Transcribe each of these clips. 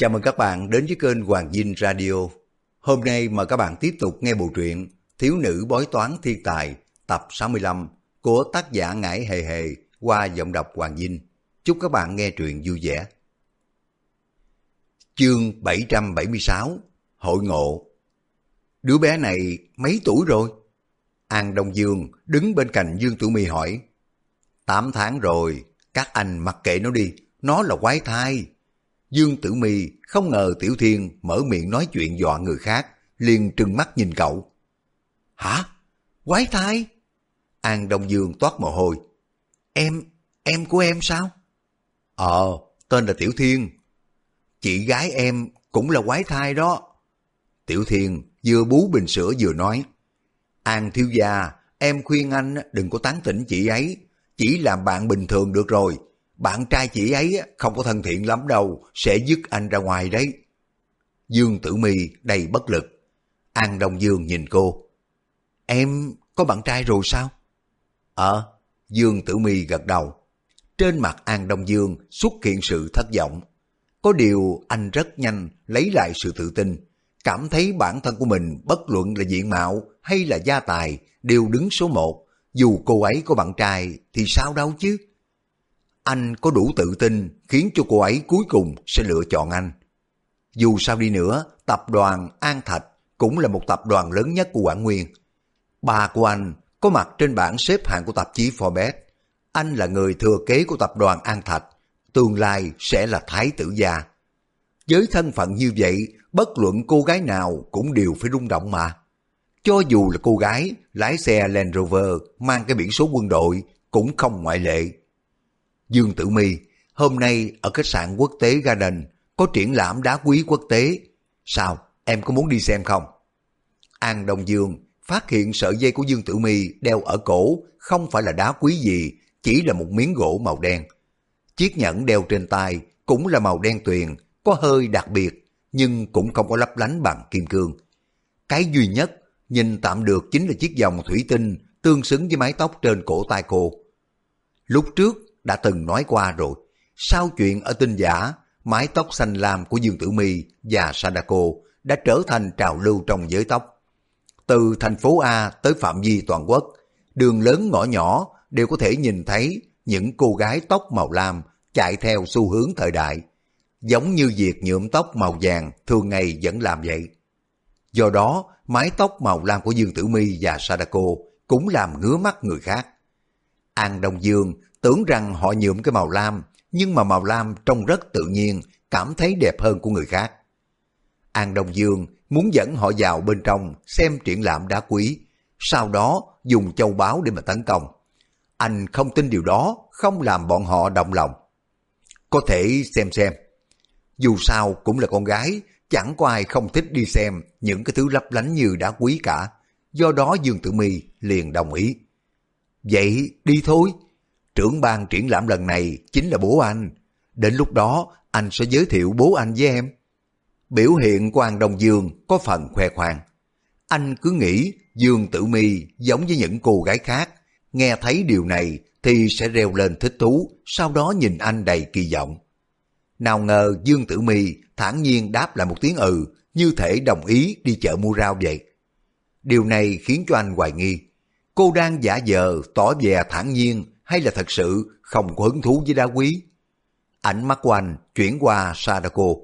Chào mừng các bạn đến với kênh Hoàng Dinh Radio. Hôm nay mời các bạn tiếp tục nghe bộ truyện Thiếu nữ bói toán thiên tài tập 65 của tác giả Ngải Hề Hề qua giọng đọc Hoàng Dinh. Chúc các bạn nghe truyện vui vẻ. Chương 776 Hội ngộ Đứa bé này mấy tuổi rồi? An Đông Dương đứng bên cạnh Dương Tử Mi hỏi 8 tháng rồi, các anh mặc kệ nó đi, nó là quái thai. Dương Tử Mi không ngờ Tiểu Thiên mở miệng nói chuyện dọa người khác, liền trừng mắt nhìn cậu. Hả? Quái thai? An Đông Dương toát mồ hôi. Em, em của em sao? Ờ, tên là Tiểu Thiên. Chị gái em cũng là quái thai đó. Tiểu Thiên vừa bú bình sữa vừa nói. An thiếu gia, em khuyên anh đừng có tán tỉnh chị ấy. Chỉ làm bạn bình thường được rồi, bạn trai chị ấy không có thân thiện lắm đâu, sẽ dứt anh ra ngoài đấy. Dương Tử Mi đầy bất lực. An Đông Dương nhìn cô. Em có bạn trai rồi sao? Ờ, Dương Tử Mi gật đầu. Trên mặt An Đông Dương xuất hiện sự thất vọng. Có điều anh rất nhanh lấy lại sự tự tin, cảm thấy bản thân của mình bất luận là diện mạo hay là gia tài đều đứng số một. Dù cô ấy có bạn trai thì sao đâu chứ? Anh có đủ tự tin khiến cho cô ấy cuối cùng sẽ lựa chọn anh. Dù sao đi nữa, tập đoàn An Thạch cũng là một tập đoàn lớn nhất của Quảng Nguyên. Bà của anh có mặt trên bảng xếp hạng của tạp chí Forbes. Anh là người thừa kế của tập đoàn An Thạch, tương lai sẽ là thái tử gia. Với thân phận như vậy, bất luận cô gái nào cũng đều phải rung động mà. Cho dù là cô gái lái xe Land Rover mang cái biển số quân đội cũng không ngoại lệ. Dương Tử Mi, hôm nay ở khách sạn quốc tế Garden có triển lãm đá quý quốc tế. Sao, em có muốn đi xem không? An Đông Dương phát hiện sợi dây của Dương Tử Mi đeo ở cổ không phải là đá quý gì, chỉ là một miếng gỗ màu đen. Chiếc nhẫn đeo trên tay cũng là màu đen tuyền, có hơi đặc biệt, nhưng cũng không có lấp lánh bằng kim cương. Cái duy nhất nhìn tạm được chính là chiếc vòng thủy tinh tương xứng với mái tóc trên cổ tay cô. Lúc trước đã từng nói qua rồi. Sau chuyện ở tinh giả, mái tóc xanh lam của Dương Tử Mi và Sadako đã trở thành trào lưu trong giới tóc. Từ thành phố A tới phạm vi toàn quốc, đường lớn ngõ nhỏ đều có thể nhìn thấy những cô gái tóc màu lam chạy theo xu hướng thời đại. Giống như việc nhuộm tóc màu vàng thường ngày vẫn làm vậy. Do đó, mái tóc màu lam của Dương Tử Mi và Sadako cũng làm ngứa mắt người khác. An Đông Dương tưởng rằng họ nhuộm cái màu lam, nhưng mà màu lam trông rất tự nhiên, cảm thấy đẹp hơn của người khác. An Đông Dương muốn dẫn họ vào bên trong xem triển lãm đá quý, sau đó dùng châu báu để mà tấn công. Anh không tin điều đó, không làm bọn họ động lòng. Có thể xem xem. Dù sao cũng là con gái, chẳng có ai không thích đi xem những cái thứ lấp lánh như đá quý cả. Do đó Dương Tử My liền đồng ý. Vậy đi thôi, trưởng ban triển lãm lần này chính là bố anh. Đến lúc đó anh sẽ giới thiệu bố anh với em. Biểu hiện của An Đông Dương có phần khoe khoang. Anh cứ nghĩ Dương Tử Mi giống với những cô gái khác, nghe thấy điều này thì sẽ reo lên thích thú, sau đó nhìn anh đầy kỳ vọng. Nào ngờ Dương Tử Mi thản nhiên đáp lại một tiếng ừ, như thể đồng ý đi chợ mua rau vậy. Điều này khiến cho anh hoài nghi. Cô đang giả vờ tỏ vẻ thản nhiên hay là thật sự không có hứng thú với đá quý. Ánh mắt của anh chuyển qua Sadako.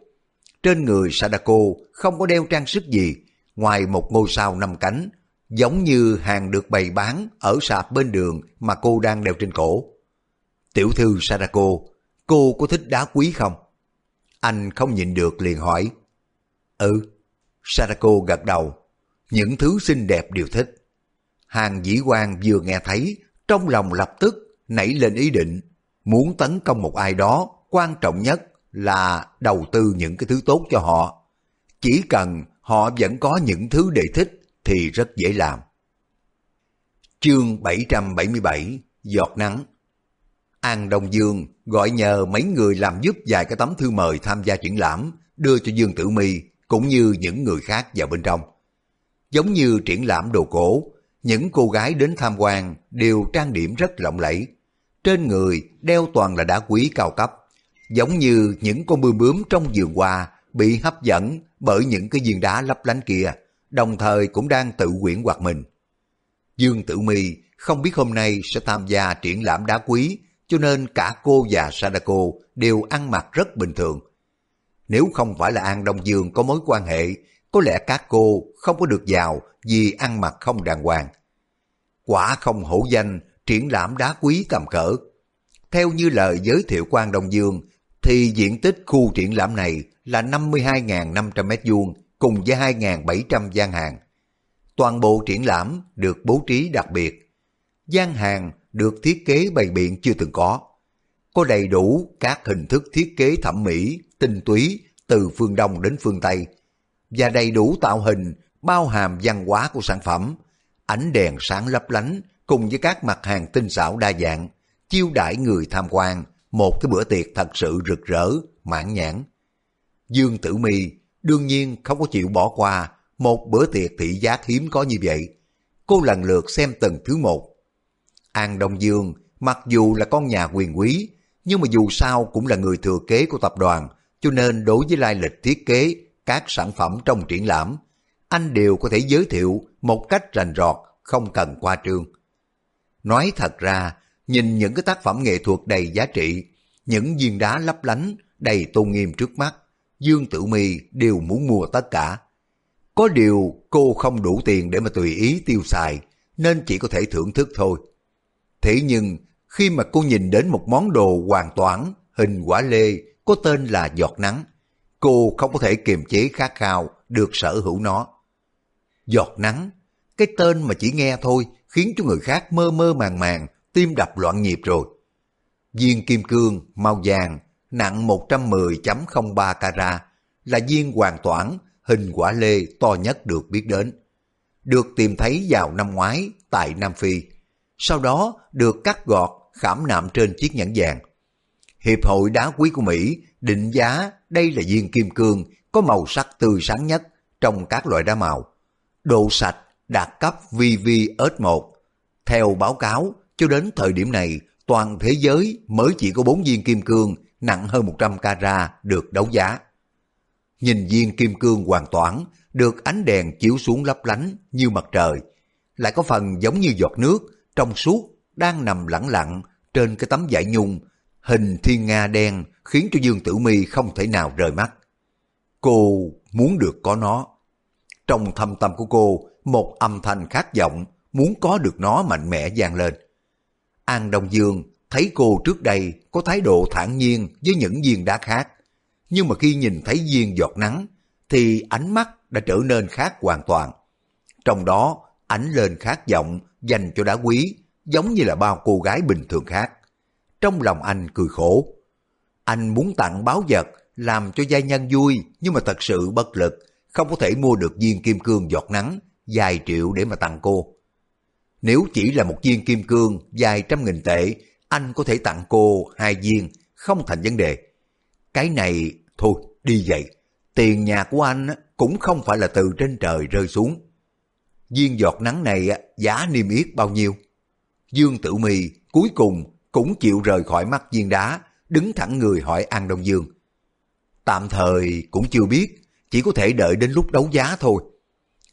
Trên người Sadako không có đeo trang sức gì, ngoài một ngôi sao năm cánh, giống như hàng được bày bán ở sạp bên đường mà cô đang đeo trên cổ. Tiểu thư Sadako, cô có thích đá quý không? Anh không nhịn được liền hỏi. Ừ, Sadako gật đầu. Những thứ xinh đẹp đều thích. Hàng dĩ quan vừa nghe thấy, trong lòng lập tức nảy lên ý định muốn tấn công một ai đó, quan trọng nhất là đầu tư những cái thứ tốt cho họ. Chỉ cần họ vẫn có những thứ để thích thì rất dễ làm. Chương 777 Giọt nắng An Đông Dương gọi nhờ mấy người làm giúp vài cái tấm thư mời tham gia triển lãm đưa cho Dương Tử My cũng như những người khác vào bên trong. Giống như triển lãm đồ cổ, những cô gái đến tham quan đều trang điểm rất lộng lẫy, trên người đeo toàn là đá quý cao cấp, giống như những con bươm bướm trong vườn hoa bị hấp dẫn bởi những cái viên đá lấp lánh kia, đồng thời cũng đang tự quyển hoạt mình. Dương Tử Mi không biết hôm nay sẽ tham gia triển lãm đá quý, cho nên cả cô và Sadako đều ăn mặc rất bình thường. Nếu không phải là An Đông Dương có mối quan hệ, có lẽ các cô không có được vào vì ăn mặc không đàng hoàng. Quả không hổ danh triển lãm đá quý tầm cỡ. Theo như lời giới thiệu quan Đông Dương, thì diện tích khu triển lãm này là 52.500 m2 cùng với 2.700 gian hàng. Toàn bộ triển lãm được bố trí đặc biệt. Gian hàng được thiết kế bày biện chưa từng có. Có đầy đủ các hình thức thiết kế thẩm mỹ, tinh túy từ phương Đông đến phương Tây và đầy đủ tạo hình bao hàm văn hóa của sản phẩm, ánh đèn sáng lấp lánh cùng với các mặt hàng tinh xảo đa dạng, chiêu đãi người tham quan một cái bữa tiệc thật sự rực rỡ, mãn nhãn. Dương Tử Mi đương nhiên không có chịu bỏ qua một bữa tiệc thị giác hiếm có như vậy. Cô lần lượt xem từng thứ một. An Đông Dương mặc dù là con nhà quyền quý, nhưng mà dù sao cũng là người thừa kế của tập đoàn, cho nên đối với lai lịch thiết kế các sản phẩm trong triển lãm, anh đều có thể giới thiệu một cách rành rọt, không cần qua trường. Nói thật ra, nhìn những cái tác phẩm nghệ thuật đầy giá trị, những viên đá lấp lánh, đầy tôn nghiêm trước mắt, Dương Tử Mi đều muốn mua tất cả. Có điều cô không đủ tiền để mà tùy ý tiêu xài, nên chỉ có thể thưởng thức thôi. Thế nhưng, khi mà cô nhìn đến một món đồ hoàn toàn hình quả lê có tên là giọt nắng, cô không có thể kiềm chế khát khao được sở hữu nó. Giọt nắng, cái tên mà chỉ nghe thôi khiến cho người khác mơ mơ màng màng, tim đập loạn nhịp rồi. Viên kim cương màu vàng nặng 110.03 carat là viên hoàn toàn hình quả lê to nhất được biết đến. Được tìm thấy vào năm ngoái tại Nam Phi. Sau đó được cắt gọt khảm nạm trên chiếc nhẫn vàng. Hiệp hội đá quý của Mỹ định giá đây là viên kim cương có màu sắc tươi sáng nhất trong các loại đá màu. Độ sạch đạt cấp VVS1. Theo báo cáo, cho đến thời điểm này, toàn thế giới mới chỉ có 4 viên kim cương nặng hơn 100 carat được đấu giá. Nhìn viên kim cương hoàn toàn được ánh đèn chiếu xuống lấp lánh như mặt trời, lại có phần giống như giọt nước trong suốt đang nằm lẳng lặng trên cái tấm vải nhung, hình thiên nga đen khiến cho Dương Tử Mi không thể nào rời mắt. Cô muốn được có nó. Trong thâm tâm của cô, một âm thanh khát vọng muốn có được nó mạnh mẽ vang lên. An Đông Dương thấy cô trước đây có thái độ thản nhiên với những viên đá khác, nhưng mà khi nhìn thấy viên giọt nắng, thì ánh mắt đã trở nên khác hoàn toàn. Trong đó, ánh lên khát vọng dành cho đá quý, giống như là bao cô gái bình thường khác. Trong lòng anh cười khổ. Anh muốn tặng báo vật, làm cho gia nhân vui, nhưng mà thật sự bất lực, không có thể mua được viên kim cương giọt nắng, vài triệu để mà tặng cô. Nếu chỉ là một viên kim cương vài trăm nghìn tệ, anh có thể tặng cô hai viên, không thành vấn đề. Cái này, thôi, đi vậy. Tiền nhà của anh cũng không phải là từ trên trời rơi xuống. Viên giọt nắng này giá niêm yết bao nhiêu? Dương Tử Mì cuối cùng cũng chịu rời khỏi mắt viên đá, đứng thẳng người hỏi An Đông Dương. Tạm thời cũng chưa biết, chỉ có thể đợi đến lúc đấu giá thôi.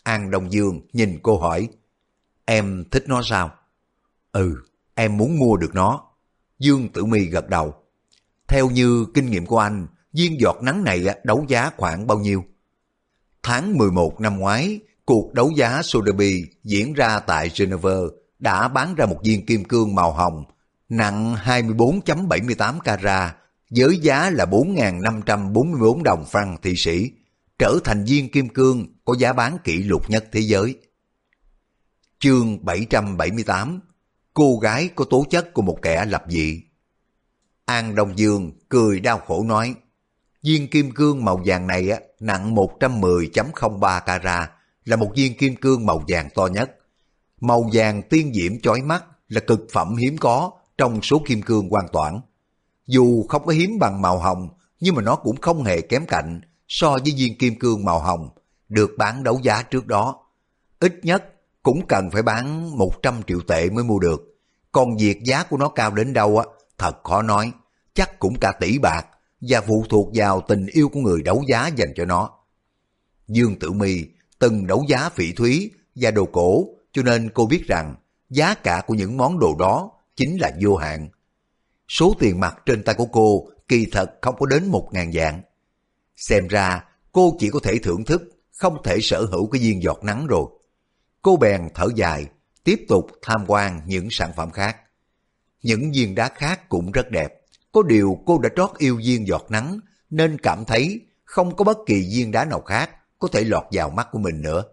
An Đông Dương nhìn cô hỏi, em thích nó sao? Ừ, em muốn mua được nó. Dương Tử Mi gật đầu. Theo như kinh nghiệm của anh, viên giọt nắng này đấu giá khoảng bao nhiêu? Tháng 11 năm ngoái, cuộc đấu giá Sotheby diễn ra tại Geneva đã bán ra một viên kim cương màu hồng nặng 24.78 carat với giá là 4.544 đồng franc thị sĩ, trở thành viên kim cương có giá bán kỷ lục nhất thế giới. Chương 778 Cô gái có tố chất của một kẻ lập dị An Đông Dương cười đau khổ nói Viên kim cương màu vàng này á, nặng 110.03 carat là một viên kim cương màu vàng to nhất. Màu vàng tiên diễm chói mắt là cực phẩm hiếm có trong số kim cương hoàn toàn. Dù không có hiếm bằng màu hồng, nhưng mà nó cũng không hề kém cạnh so với viên kim cương màu hồng được bán đấu giá trước đó. Ít nhất cũng cần phải bán 100 triệu tệ mới mua được. Còn việc giá của nó cao đến đâu á, thật khó nói, chắc cũng cả tỷ bạc, và phụ thuộc vào tình yêu của người đấu giá dành cho nó. Dương Tử Mi từng đấu giá phỉ thúy và đồ cổ cho nên cô biết rằng giá cả của những món đồ đó chính là vô hạn. Số tiền mặt trên tay của cô kỳ thật không có đến một ngàn dạng. Xem ra cô chỉ có thể thưởng thức, không thể sở hữu cái viên giọt nắng rồi. Cô bèn thở dài, tiếp tục tham quan những sản phẩm khác. Những viên đá khác cũng rất đẹp, có điều cô đã trót yêu viên giọt nắng nên cảm thấy không có bất kỳ viên đá nào khác có thể lọt vào mắt của mình nữa.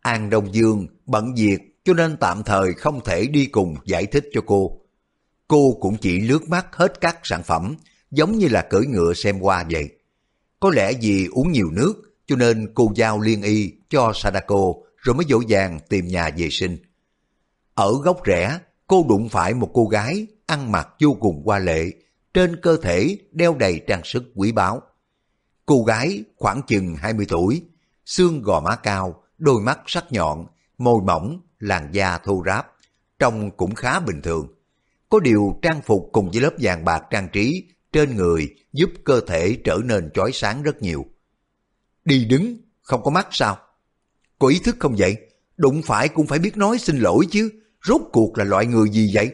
An Đông Dương bận việc cho nên tạm thời không thể đi cùng giải thích cho cô. Cô cũng chỉ lướt mắt hết các sản phẩm giống như là cưỡi ngựa xem qua vậy. Có lẽ vì uống nhiều nước cho nên cô giao liên y cho Sadako rồi mới dỗ dàng tìm nhà vệ sinh. Ở góc rẽ, cô đụng phải một cô gái ăn mặc vô cùng hoa lệ, trên cơ thể đeo đầy trang sức quý báu. Cô gái khoảng chừng 20 tuổi, xương gò má cao, đôi mắt sắc nhọn, môi mỏng, làn da thô ráp, trông cũng khá bình thường. Có điều trang phục cùng với lớp vàng bạc trang trí trên người giúp cơ thể trở nên chói sáng rất nhiều. Đi đứng, không có mắt sao? Có ý thức không vậy? Đụng phải cũng phải biết nói xin lỗi chứ, rốt cuộc là loại người gì vậy?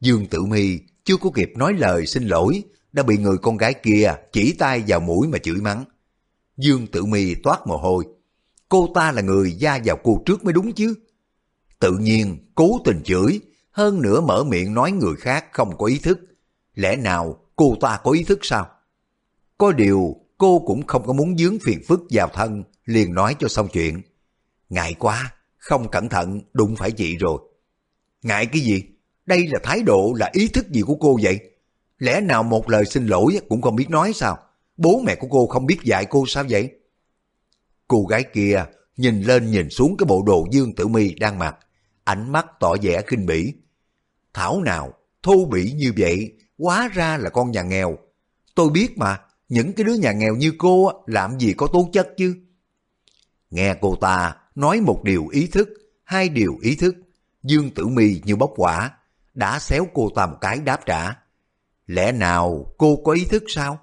Dương Tử Mi chưa có kịp nói lời xin lỗi, đã bị người con gái kia chỉ tay vào mũi mà chửi mắng. Dương Tử Mi toát mồ hôi. Cô ta là người da vào cô trước mới đúng chứ. Tự nhiên cố tình chửi, hơn nữa mở miệng nói người khác không có ý thức. Lẽ nào cô ta có ý thức sao? Có điều cô cũng không có muốn dướng phiền phức vào thân, liền nói cho xong chuyện. Ngại quá, không cẩn thận đụng phải chị rồi. Ngại cái gì? Đây là thái độ là ý thức gì của cô vậy? Lẽ nào một lời xin lỗi cũng không biết nói sao? Bố mẹ của cô không biết dạy cô sao vậy? Cô gái kia nhìn lên nhìn xuống cái bộ đồ Dương Tử Mi đang mặc, ánh mắt tỏ vẻ khinh bỉ. Thảo nào, thô bỉ như vậy, quá ra là con nhà nghèo. Tôi biết mà, những cái đứa nhà nghèo như cô làm gì có tố chất chứ. Nghe cô ta nói một điều ý thức, hai điều ý thức, Dương Tử Mi như bốc quả, đã xéo cô ta một cái đáp trả. Lẽ nào cô có ý thức sao?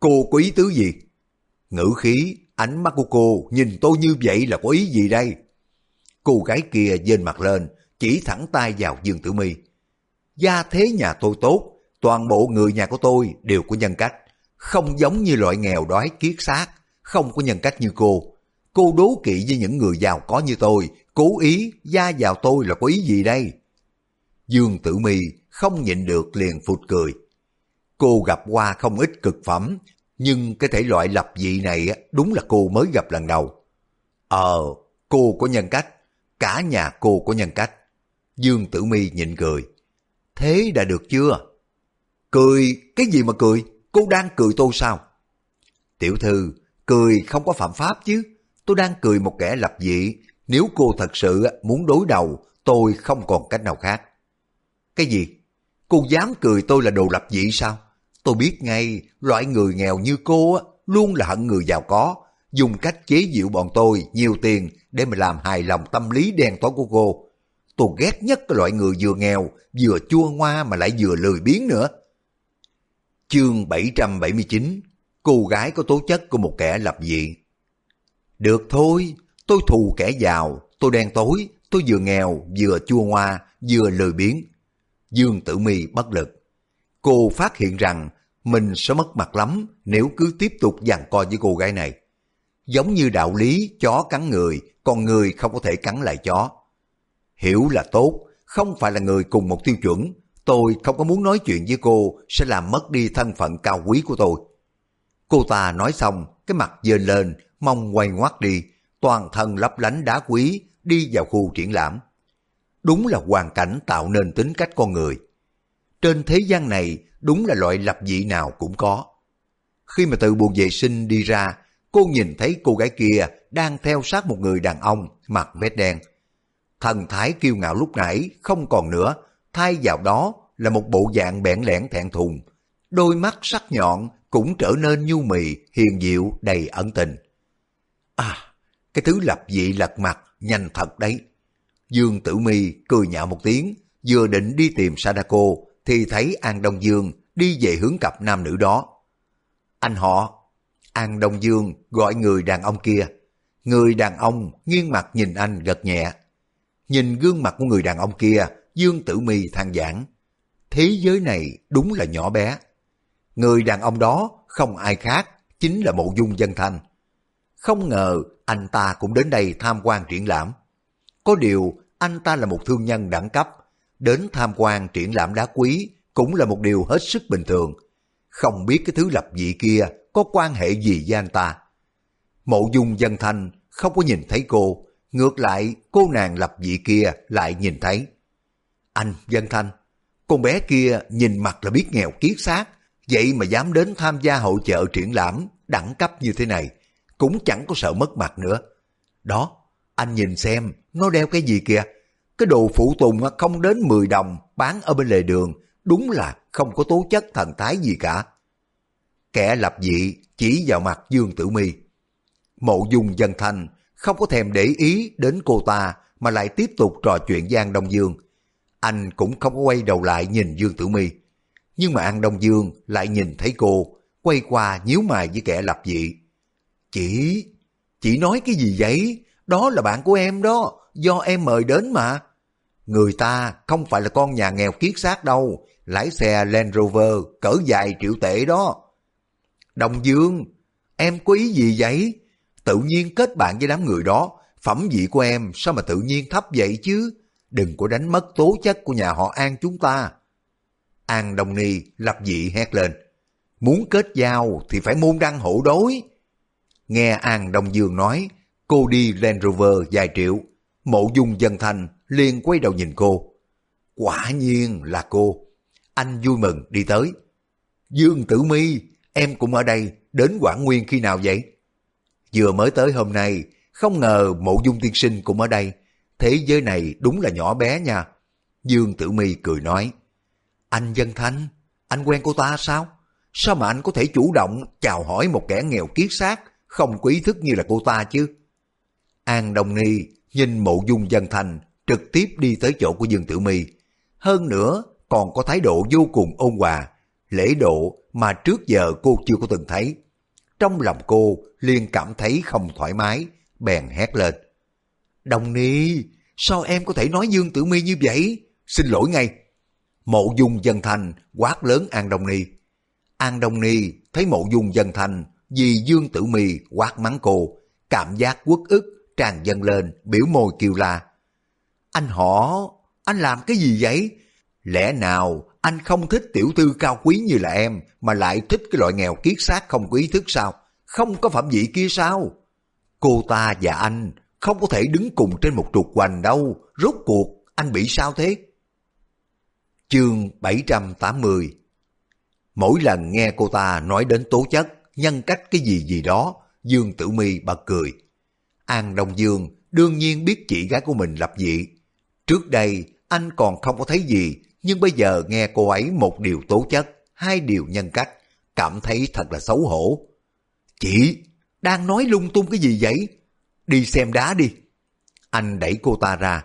Cô có ý tứ gì? Ngữ khí, ánh mắt của cô nhìn tôi như vậy là có ý gì đây? Cô gái kia dên mặt lên, chỉ thẳng tay vào Dương Tử Mi. Gia thế nhà tôi tốt, toàn bộ người nhà của tôi đều có nhân cách, không giống như loại nghèo đói kiết xác, không có nhân cách như cô. Cô đố kỵ với những người giàu có như tôi, cố ý gia vào tôi là có ý gì đây? Dương Tử Mi không nhịn được liền phụt cười. Cô gặp qua không ít cực phẩm, nhưng cái thể loại lập dị này đúng là cô mới gặp lần đầu. Ờ, cô có nhân cách, cả nhà cô có nhân cách. Dương Tử Mi nhịn cười. Thế đã được chưa? Cười, cái gì mà cười? Cô đang cười tôi sao? Tiểu thư, cười không có phạm pháp chứ. Tôi đang cười một kẻ lập dị. Nếu cô thật sự muốn đối đầu, tôi không còn cách nào khác. Cái gì? Cô dám cười tôi là đồ lập dị sao? Tôi biết ngay, loại người nghèo như cô á, luôn là hận người giàu có, dùng cách chế giễu bọn tôi nhiều tiền để mà làm hài lòng tâm lý đen tối của cô. Tôi ghét nhất cái loại người vừa nghèo, vừa chua ngoa mà lại vừa lười biếng nữa. Chương 779 Cô gái có tố chất của một kẻ lập dị Được thôi, tôi thù kẻ giàu, tôi đen tối, tôi vừa nghèo, vừa chua ngoa, vừa lười biếng. Dương Tử Mi bất lực. Cô phát hiện rằng mình sẽ mất mặt lắm nếu cứ tiếp tục giằng co với cô gái này. Giống như đạo lý chó cắn người, còn người không có thể cắn lại chó. Hiểu là tốt, không phải là người cùng một tiêu chuẩn. Tôi không có muốn nói chuyện với cô sẽ làm mất đi thân phận cao quý của tôi. Cô ta nói xong, cái mặt dơ lên, mong quay ngoắt đi, toàn thân lấp lánh đá quý, đi vào khu triển lãm. Đúng là hoàn cảnh tạo nên tính cách con người. Trên thế gian này, đúng là loại lập dị nào cũng có. Khi mà từ buồng vệ sinh đi ra, cô nhìn thấy cô gái kia đang theo sát một người đàn ông mặc vest đen. Thần thái kiêu ngạo lúc nãy không còn nữa, thay vào đó là một bộ dạng bẽn lẽn thẹn thùng. Đôi mắt sắc nhọn cũng trở nên nhu mì, hiền diệu, đầy ẩn tình. À, cái thứ lập dị lật mặt, nhanh thật đấy. Dương Tử Mi cười nhạo một tiếng, vừa định đi tìm Sadako thì thấy An Đông Dương đi về hướng cặp nam nữ đó. Anh họ, An Đông Dương gọi người đàn ông kia. Người đàn ông nghiêng mặt nhìn anh gật nhẹ. Nhìn gương mặt của người đàn ông kia, Dương Tử Mi than giảng. Thế giới này đúng là nhỏ bé. Người đàn ông đó không ai khác, chính là mộ dung dân thanh. Không ngờ anh ta cũng đến đây tham quan triển lãm. Có điều anh ta là một thương nhân đẳng cấp, đến tham quan triển lãm đá quý cũng là một điều hết sức bình thường. Không biết cái thứ lập dị kia có quan hệ gì với anh ta. Mộ dung dân thanh không có nhìn thấy cô, ngược lại cô nàng lập dị kia lại nhìn thấy. Anh dân thanh, con bé kia nhìn mặt là biết nghèo kiết xác, vậy mà dám đến tham gia hội chợ triển lãm đẳng cấp như thế này, cũng chẳng có sợ mất mặt nữa. Đó, anh nhìn xem, nó đeo cái gì kìa? Cái đồ phụ tùng không đến 10 đồng bán ở bên lề đường, đúng là không có tố chất thần thái gì cả. Kẻ lập dị chỉ vào mặt Dương Tử Mi. Mộ dung dân thanh không có thèm để ý đến cô ta mà lại tiếp tục trò chuyện Giang Đông Dương. Anh cũng không có quay đầu lại nhìn Dương Tử Mi. Nhưng mà An Đông Dương lại nhìn thấy cô, quay qua nhíu mày với kẻ lập dị. Chị, chị nói cái gì vậy? Đó là bạn của em đó, do em mời đến mà. Người ta không phải là con nhà nghèo kiết xác đâu, lái xe Land Rover cỡ dài triệu tệ đó. Đồng Dương, em có ý gì vậy? Tự nhiên kết bạn với đám người đó, phẩm vị của em sao mà tự nhiên thấp vậy chứ? Đừng có đánh mất tố chất của nhà họ An chúng ta. An Đồng Ni lập dị hét lên. Muốn kết giao thì phải môn đăng hộ đối. Nghe An Đông Dương nói, cô đi Land Rover vài triệu. Mộ dung dân thành liền quay đầu nhìn cô. Quả nhiên là cô. Anh vui mừng đi tới. Dương Tử Mi, em cũng ở đây, đến Quảng Nguyên khi nào vậy? Vừa mới tới hôm nay, không ngờ mộ dung tiên sinh cũng ở đây. Thế giới này đúng là nhỏ bé nha. Dương Tử Mi cười nói. Anh Dân Thanh, anh quen cô ta sao? Sao mà anh có thể chủ động chào hỏi một kẻ nghèo kiết xác, không quý thức như là cô ta chứ? An Đồng Ni nhìn mộ dung Dân Thanh trực tiếp đi tới chỗ của Dương Tử Mi. Hơn nữa, còn có thái độ vô cùng ôn hòa, lễ độ mà trước giờ cô chưa có từng thấy. Trong lòng cô liền cảm thấy không thoải mái, bèn hét lên. Đồng Ni, sao em có thể nói Dương Tử Mi như vậy? Xin lỗi ngay. Mộ dung dân thành quát lớn An đồng Ni. An đồng Ni thấy mộ dung dân thành vì Dương Tử Mi quát mắng cô, cảm giác quất ức tràn dâng lên, biểu môi kêu la. Anh họ, anh làm cái gì vậy? Lẽ nào anh không thích tiểu thư cao quý như là em mà lại thích cái loại nghèo kiết xác không có ý thức sao? Không có phẩm vị kia sao? Cô ta và anh không có thể đứng cùng trên một trục hoành đâu. Rốt cuộc anh bị sao thế? Chương 780 Mỗi lần nghe cô ta nói đến tố chất, nhân cách cái gì gì đó, Dương Tử Mi bật cười. An Đông Dương đương nhiên biết chị gái của mình lập dị. Trước đây anh còn không có thấy gì, nhưng bây giờ nghe cô ấy một điều tố chất, hai điều nhân cách, cảm thấy thật là xấu hổ. Chị, đang nói lung tung cái gì vậy? Đi xem đá đi. Anh đẩy cô ta ra.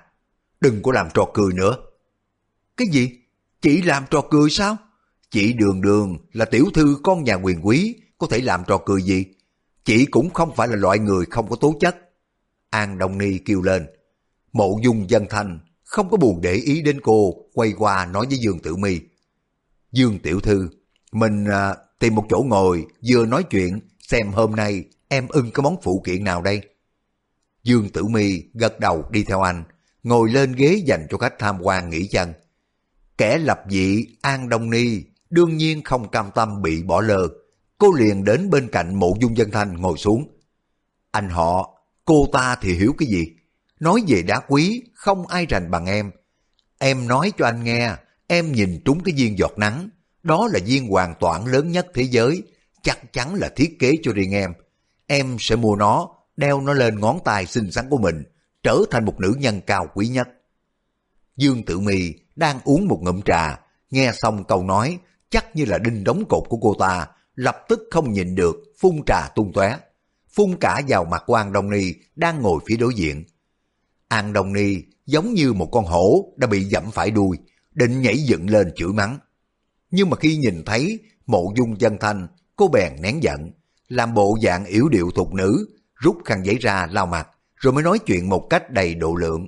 Đừng có làm trò cười nữa. Cái gì? Chị làm trò cười sao? Chị đường đường là tiểu thư con nhà quyền quý, có thể làm trò cười gì? Chị cũng không phải là loại người không có tố chất. An Đông Ni kêu lên. Mộ dung dân thanh không có buồn để ý đến cô, quay qua nói với Dương Tử Mi. Dương Tiểu Thư, mình à, tìm một chỗ ngồi, vừa nói chuyện, xem hôm nay em ưng cái món phụ kiện nào đây. Dương Tử Mi gật đầu đi theo anh, ngồi lên ghế dành cho khách tham quan nghỉ chân. Kẻ lập dị An Đông Ni đương nhiên không cam tâm bị bỏ lơ. Cô liền đến bên cạnh mộ dung dân thanh ngồi xuống. Anh họ, cô ta thì hiểu cái gì? Nói về đá quý, không ai rành bằng em. Em nói cho anh nghe, em nhìn trúng cái viên giọt nắng. Đó là viên hoàn toàn lớn nhất thế giới. Chắc chắn là thiết kế cho riêng em. Em sẽ mua nó, đeo nó lên ngón tay xinh xắn của mình, trở thành một nữ nhân cao quý nhất. Dương Tử Mi đang uống một ngụm trà, nghe xong câu nói chắc như là đinh đóng cột của cô ta, lập tức không nhìn được, phun trà tung tóe, phun cả vào mặt của An Đông Ni đang ngồi phía đối diện. An Đông Ni giống như một con hổ đã bị dẫm phải đuôi, định nhảy dựng lên chửi mắng. nhưng mà khi nhìn thấy mộ dung chân thanh, cô bèn nén giận, làm bộ dạng yếu điệu thục nữ, rút khăn giấy ra lau mặt, rồi mới nói chuyện một cách đầy độ lượng.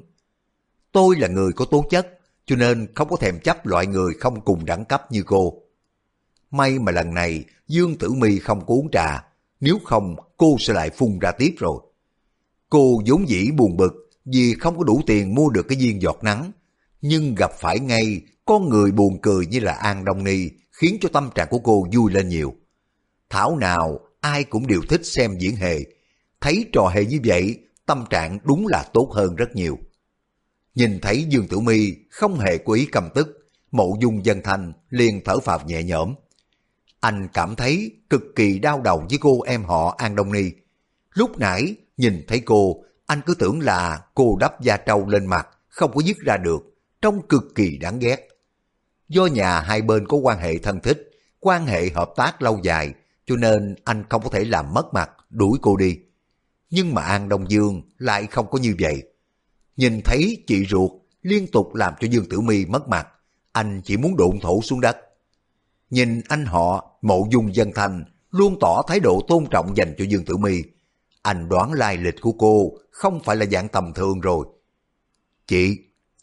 Tôi là người có tố chất, cho nên không có thèm chấp loại người không cùng đẳng cấp như cô. May mà lần này Dương Tử Mi không có uống trà, nếu không cô sẽ lại phun ra tiếp rồi. Cô vốn dĩ buồn bực vì không có đủ tiền mua được cái viên giọt nắng, nhưng gặp phải ngay con người buồn cười như là An Đông Ni khiến cho tâm trạng của cô vui lên nhiều. Thảo nào ai cũng đều thích xem diễn hề, thấy trò hề như vậy tâm trạng đúng là tốt hơn rất nhiều. Nhìn thấy Dương Tử Mi không hề có ý cầm tức, mộ dung dân thanh liền thở phào nhẹ nhõm. Anh cảm thấy cực kỳ đau đầu với cô em họ An Đông Ni. Lúc nãy nhìn thấy cô, anh cứ tưởng là cô đắp da trâu lên mặt, không có dứt ra được, trông cực kỳ đáng ghét. Do nhà hai bên có quan hệ thân thích, quan hệ hợp tác lâu dài, cho nên anh không có thể làm mất mặt, đuổi cô đi. Nhưng mà An Đông Dương lại không có như vậy. Nhìn thấy chị ruột liên tục làm cho Dương Tử Mi mất mặt, anh chỉ muốn đụng thổ xuống đất. Nhìn anh họ mộ dung dân thành luôn tỏ thái độ tôn trọng dành cho Dương Tử Mi. Anh đoán lai lịch của cô không phải là dạng tầm thường rồi. Chị,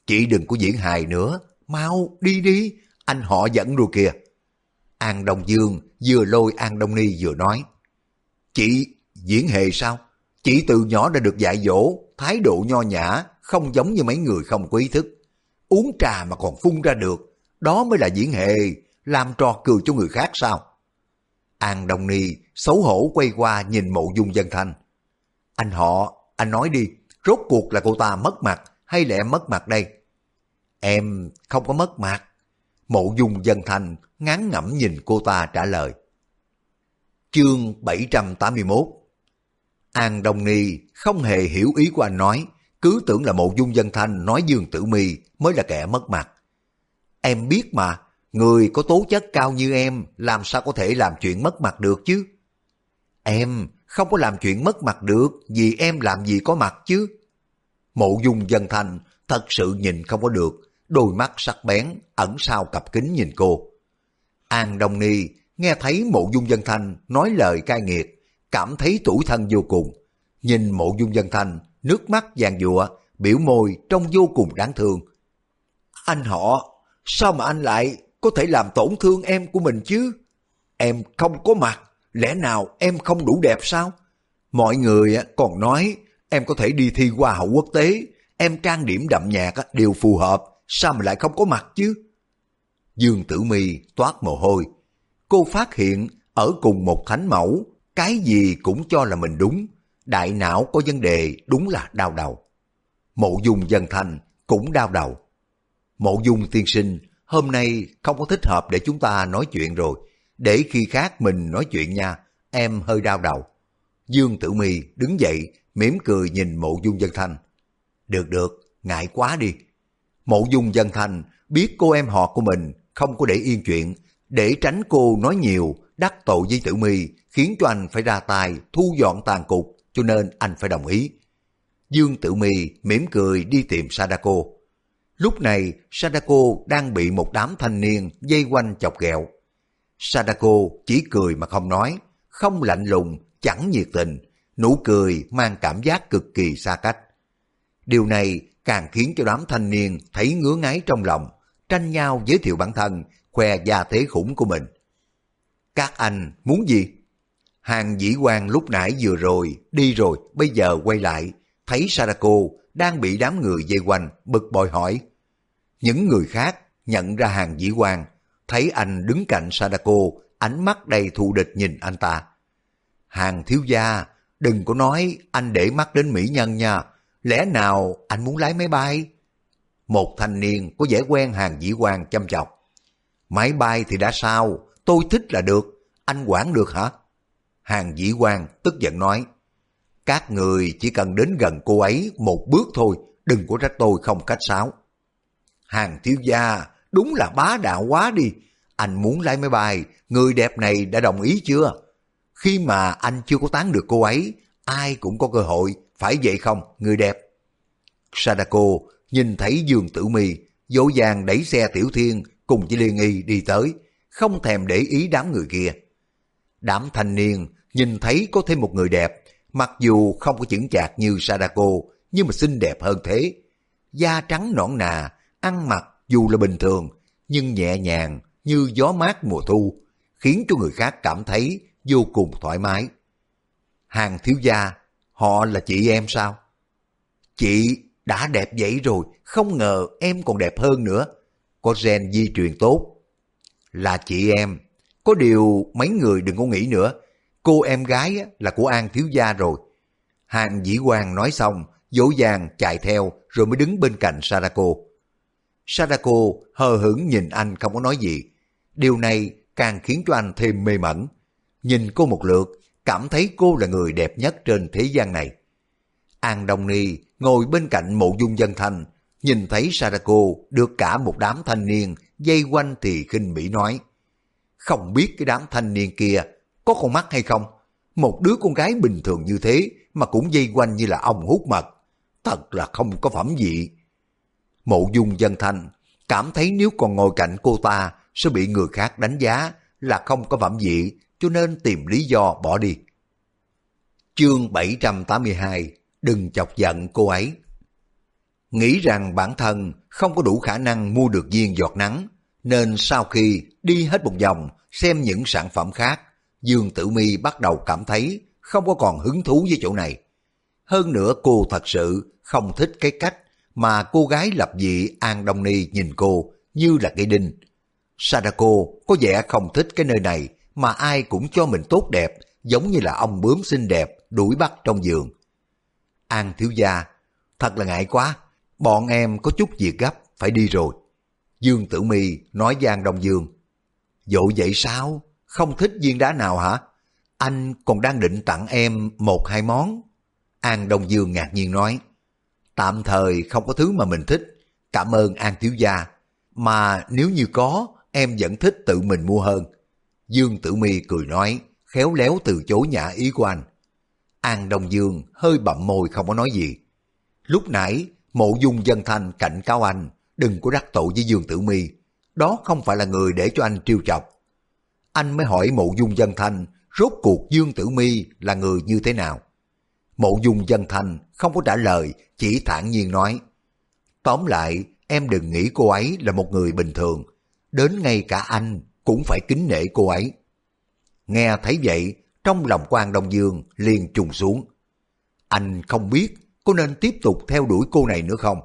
chị đừng có diễn hài nữa, mau đi đi, anh họ dẫn rồi kìa. An Đông Dương vừa lôi An Đông Ni vừa nói. Chị diễn hề sao? Chỉ từ nhỏ đã được dạy dỗ, thái độ nho nhã, không giống như mấy người không có ý thức. Uống trà mà còn phun ra được, đó mới là diễn hề, làm trò cười cho người khác sao? An Đông Ni xấu hổ quay qua nhìn mộ dung dân thanh. Anh họ, anh nói đi, rốt cuộc là cô ta mất mặt hay là em mất mặt đây? Em không có mất mặt. Mộ dung dân thanh ngán ngẩm nhìn cô ta trả lời. Chương 781 An Đông Ni không hề hiểu ý của anh nói, cứ tưởng là mộ dung dân thanh nói Dương Tử Mi mới là kẻ mất mặt. Em biết mà, người có tố chất cao như em làm sao có thể làm chuyện mất mặt được chứ? Em không có làm chuyện mất mặt được vì em làm gì có mặt chứ. Mộ dung dân thanh thật sự nhìn không có được, đôi mắt sắc bén ẩn sau cặp kính nhìn cô. An Đông Ni nghe thấy mộ dung dân thanh nói lời cai nghiệt, cảm thấy tủi thân vô cùng. Nhìn mộ dung dân thành nước mắt vàng dụa, biểu môi trông vô cùng đáng thương. Anh họ, sao mà anh lại có thể làm tổn thương em của mình chứ? Em không có mặt, lẽ nào em không đủ đẹp sao? Mọi người còn nói em có thể đi thi hoa hậu quốc tế, em trang điểm đậm nhạt đều phù hợp, sao mà lại không có mặt chứ? Dương Tử Mi toát mồ hôi. Cô phát hiện ở cùng một thánh mẫu, cái gì cũng cho là mình đúng. Đại não có vấn đề đúng là đau đầu. Mộ dung dân thành cũng đau đầu. Mộ dung tiên sinh hôm nay không có thích hợp để chúng ta nói chuyện rồi. Để khi khác mình nói chuyện nha, em hơi đau đầu. Dương Tử Mi đứng dậy, mỉm cười nhìn mộ dung dân thanh. Được được, ngại quá đi. Mộ dung dân thanh biết cô em họ của mình không có để yên chuyện, để tránh cô nói nhiều, đắc tội với Tử Mi khiến cho anh phải ra tay thu dọn tàn cục, cho nên anh phải đồng ý. Dương Tử Mi mỉm cười đi tìm Sadako. Lúc này, Sadako đang bị một đám thanh niên dây quanh chọc ghẹo. Sadako chỉ cười mà không nói, không lạnh lùng, chẳng nhiệt tình, nụ cười mang cảm giác cực kỳ xa cách. Điều này càng khiến cho đám thanh niên thấy ngứa ngáy trong lòng, tranh nhau giới thiệu bản thân, khoe gia thế khủng của mình. Các anh muốn gì? Hàng dĩ quan lúc nãy vừa rồi, đi rồi, bây giờ quay lại, thấy Sadako đang bị đám người dây quanh, bực bội hỏi. Những người khác nhận ra hàng dĩ quan, thấy anh đứng cạnh Sadako, ánh mắt đầy thù địch nhìn anh ta. Hàng thiếu gia, đừng có nói anh để mắt đến mỹ nhân nha, lẽ nào anh muốn lái máy bay? Một thanh niên có vẻ quen hàng dĩ quan chăm chọc. Máy bay thì đã sao, tôi thích là được, anh quản được hả? Hàng dĩ quan tức giận nói, các người chỉ cần đến gần cô ấy một bước thôi, đừng có trách tôi không cách sáo. Hàng thiếu gia, đúng là bá đạo quá đi, anh muốn lái máy bay, người đẹp này đã đồng ý chưa? Khi mà anh chưa có tán được cô ấy, ai cũng có cơ hội, phải vậy không, người đẹp? Sadako nhìn thấy Dương Tử Mi dỗ dàng đẩy xe Tiểu Thiên cùng với Liên Y đi tới, không thèm để ý đám người kia. Đám thanh niên nhìn thấy có thêm một người đẹp, mặc dù không có chững chạc như Sadako, nhưng mà xinh đẹp hơn thế. Da trắng nõn nà, ăn mặc dù là bình thường, nhưng nhẹ nhàng như gió mát mùa thu, khiến cho người khác cảm thấy vô cùng thoải mái. Hàng thiếu gia, họ là chị em sao? Chị đã đẹp vậy rồi, không ngờ em còn đẹp hơn nữa. Có gen di truyền tốt. Là chị em, có điều mấy người đừng có nghĩ nữa. Cô em gái là của An thiếu gia rồi. Hàng dĩ quan nói xong, dỗ dàng chạy theo rồi mới đứng bên cạnh Sadako. Sadako hờ hững nhìn anh không có nói gì. Điều này càng khiến cho anh thêm mê mẩn. Nhìn cô một lượt, cảm thấy cô là người đẹp nhất trên thế gian này. An Đông Ni ngồi bên cạnh mộ dung dân thanh, nhìn thấy Sadako được cả một đám thanh niên dây quanh thì khinh bỉ nói. Không biết cái đám thanh niên kia có con mắt hay không? Một đứa con gái bình thường như thế mà cũng dây quanh như là ông hút mật. Thật là không có phẩm vị. Mộ dung dân thanh cảm thấy nếu còn ngồi cạnh cô ta sẽ bị người khác đánh giá là không có phẩm vị cho nên tìm lý do bỏ đi. Chương 782 Đừng chọc giận cô ấy. Nghĩ rằng bản thân không có đủ khả năng mua được viên giọt nắng, nên sau khi đi hết một vòng xem những sản phẩm khác, Dương Tử Mi bắt đầu cảm thấy không có còn hứng thú với chỗ này. Hơn nữa cô thật sự không thích cái cách mà cô gái lập dị An Đông Ni nhìn cô như là cây đinh. Sadako có vẻ không thích cái nơi này mà ai cũng cho mình tốt đẹp giống như là ông bướm xinh đẹp đuổi bắt trong giường. An thiếu gia, thật là ngại quá, bọn em có chút việc gấp, phải đi rồi. Dương Tử Mi nói Giang Đông Dương. Dỗ vậy sao? Không thích viên đá nào hả? Anh còn đang định tặng em một hai món. An Đông Dương ngạc nhiên nói. Tạm thời không có thứ mà mình thích. Cảm ơn An thiếu gia. Mà nếu như có, em vẫn thích tự mình mua hơn. Dương Tử Mi cười nói, khéo léo từ chối nhã ý của anh. An Đông Dương hơi bậm môi không có nói gì. Lúc nãy, mộ dung dân thanh cảnh cáo anh, đừng có đắc tội với Dương Tử Mi. Đó không phải là người để cho anh trêu chọc. Anh mới hỏi mộ dung dân thanh, rốt cuộc Dương Tử Mi là người như thế nào? Mộ dung dân thanh không có trả lời, chỉ thản nhiên nói. Tóm lại, em đừng nghĩ cô ấy là một người bình thường. Đến ngay cả anh cũng phải kính nể cô ấy. Nghe thấy vậy, trong lòng quan Đông Dương liền trùng xuống. Anh không biết có nên tiếp tục theo đuổi cô này nữa không?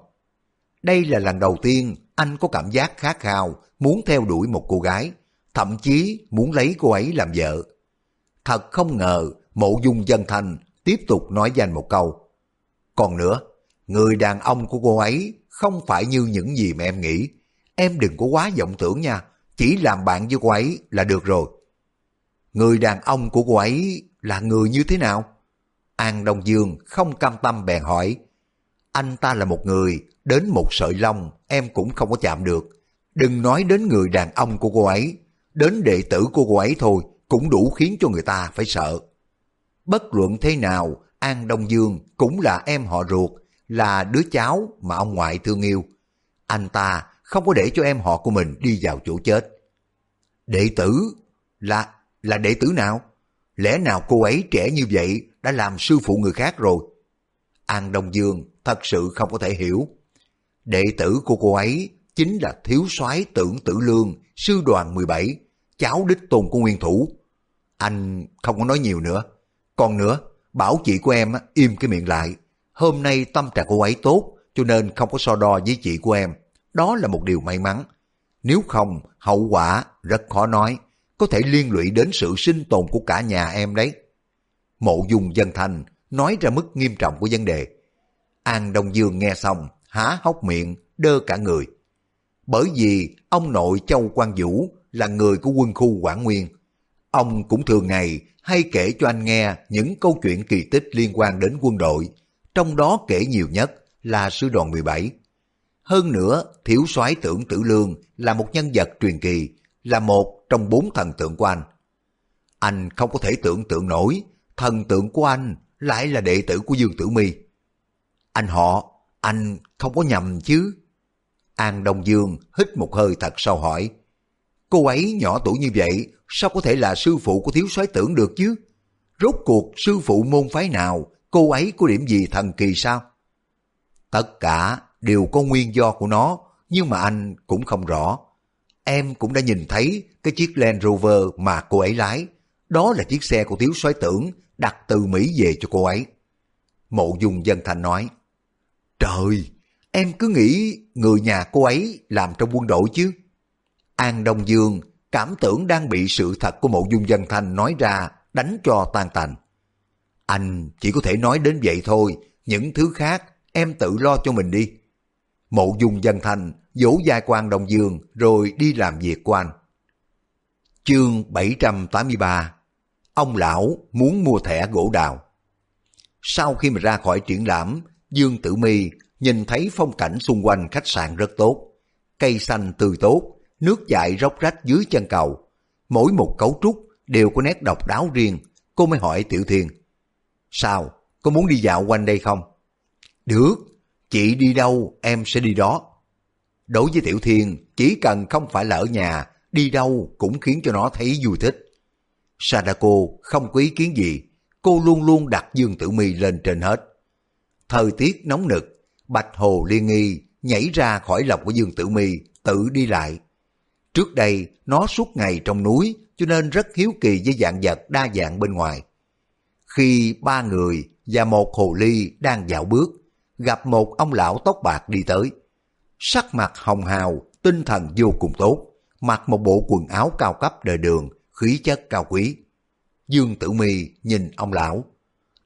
Đây là lần đầu tiên anh có cảm giác khát khao muốn theo đuổi một cô gái, thậm chí muốn lấy cô ấy làm vợ. Thật không ngờ mộ dung dân thành tiếp tục nói danh một câu. Còn nữa, người đàn ông của cô ấy không phải như những gì mà em nghĩ. Em đừng có quá vọng tưởng nha, chỉ làm bạn với cô ấy là được rồi. Người đàn ông của cô ấy là người như thế nào? An Đông Dương không cam tâm bèn hỏi. Anh ta là một người, đến một sợi lông em cũng không có chạm được. Đừng nói đến người đàn ông của cô ấy, đến đệ tử của cô ấy thôi cũng đủ khiến cho người ta phải sợ. Bất luận thế nào, An Đông Dương cũng là em họ ruột, là đứa cháu mà ông ngoại thương yêu. Anh ta không có để cho em họ của mình đi vào chỗ chết. Đệ tử là là đệ tử nào? Lẽ nào cô ấy trẻ như vậy đã làm sư phụ người khác rồi? An Đông Dương thật sự không có thể hiểu. Đệ tử của cô ấy chính là thiếu soái tưởng tử lương, sư đoàn 17, cháu đích tôn của nguyên thủ. Anh không có nói nhiều nữa. Còn nữa, bảo chị của em im cái miệng lại. Hôm nay tâm trạng cô ấy tốt, cho nên không có so đo với chị của em. Đó là một điều may mắn. Nếu không, hậu quả rất khó nói có thể liên lụy đến sự sinh tồn của cả nhà em đấy. Mộ dung dân thành nói ra mức nghiêm trọng của vấn đề. An Đông Dương nghe xong, há hốc miệng, đơ cả người. Bởi vì ông nội Châu Quang Vũ là người của quân khu Quảng Nguyên. Ông cũng thường ngày hay kể cho anh nghe những câu chuyện kỳ tích liên quan đến quân đội, trong đó kể nhiều nhất là sư đoàn 17. Hơn nữa, thiếu soái tưởng tử lương là một nhân vật truyền kỳ, là một trong bốn thần tượng của anh. Anh không có thể tưởng tượng nổi, thần tượng của anh lại là đệ tử của Dương Tử Mi. Anh họ, anh không có nhầm chứ? An Đông Dương hít một hơi thật sâu hỏi. Cô ấy nhỏ tuổi như vậy, sao có thể là sư phụ của thiếu soái tưởng được chứ? Rốt cuộc sư phụ môn phái nào, cô ấy có điểm gì thần kỳ sao? Tất cả đều có nguyên do của nó, nhưng mà anh cũng không rõ. Em cũng đã nhìn thấy cái chiếc Land Rover mà cô ấy lái. Đó là chiếc xe của thiếu soái tưởng đặt từ Mỹ về cho cô ấy. Mộ dung dân thành nói, Trời, em cứ nghĩ người nhà cô ấy làm trong quân đội chứ. An Đông Dương cảm tưởng đang bị sự thật của mộ dung dân thanh nói ra đánh cho tan tành. Anh chỉ có thể nói đến vậy thôi, những thứ khác em tự lo cho mình đi. Mộ dung dân thanh vỗ vai quan Đông Dương rồi đi làm việc của anh. Chương 783 Ông lão muốn mua thẻ gỗ đào. Sau khi mà ra khỏi triển lãm, Dương Tử Mi nhìn thấy phong cảnh xung quanh khách sạn rất tốt. Cây xanh tươi tốt, nước chảy róc rách dưới chân cầu. Mỗi một cấu trúc đều có nét độc đáo riêng. Cô mới hỏi Tiểu Thiên. Sao? Có muốn đi dạo quanh đây không? Được, chị đi đâu em sẽ đi đó. Đối với Tiểu Thiên, chỉ cần không phải là ở nhà, đi đâu cũng khiến cho nó thấy vui thích. Sadako không có ý kiến gì, cô luôn luôn đặt Dương Tử Mi lên trên hết. Thời tiết nóng nực, Bạch Hồ Liên Nghi nhảy ra khỏi lòng của Dương Tử Mi tự đi lại. Trước đây, nó suốt ngày trong núi, cho nên rất hiếu kỳ với dạng vật đa dạng bên ngoài. Khi ba người và một hồ ly đang dạo bước, gặp một ông lão tóc bạc đi tới. Sắc mặt hồng hào, tinh thần vô cùng tốt, mặc một bộ quần áo cao cấp đời đường, khí chất cao quý. Dương Tử Mi nhìn ông lão,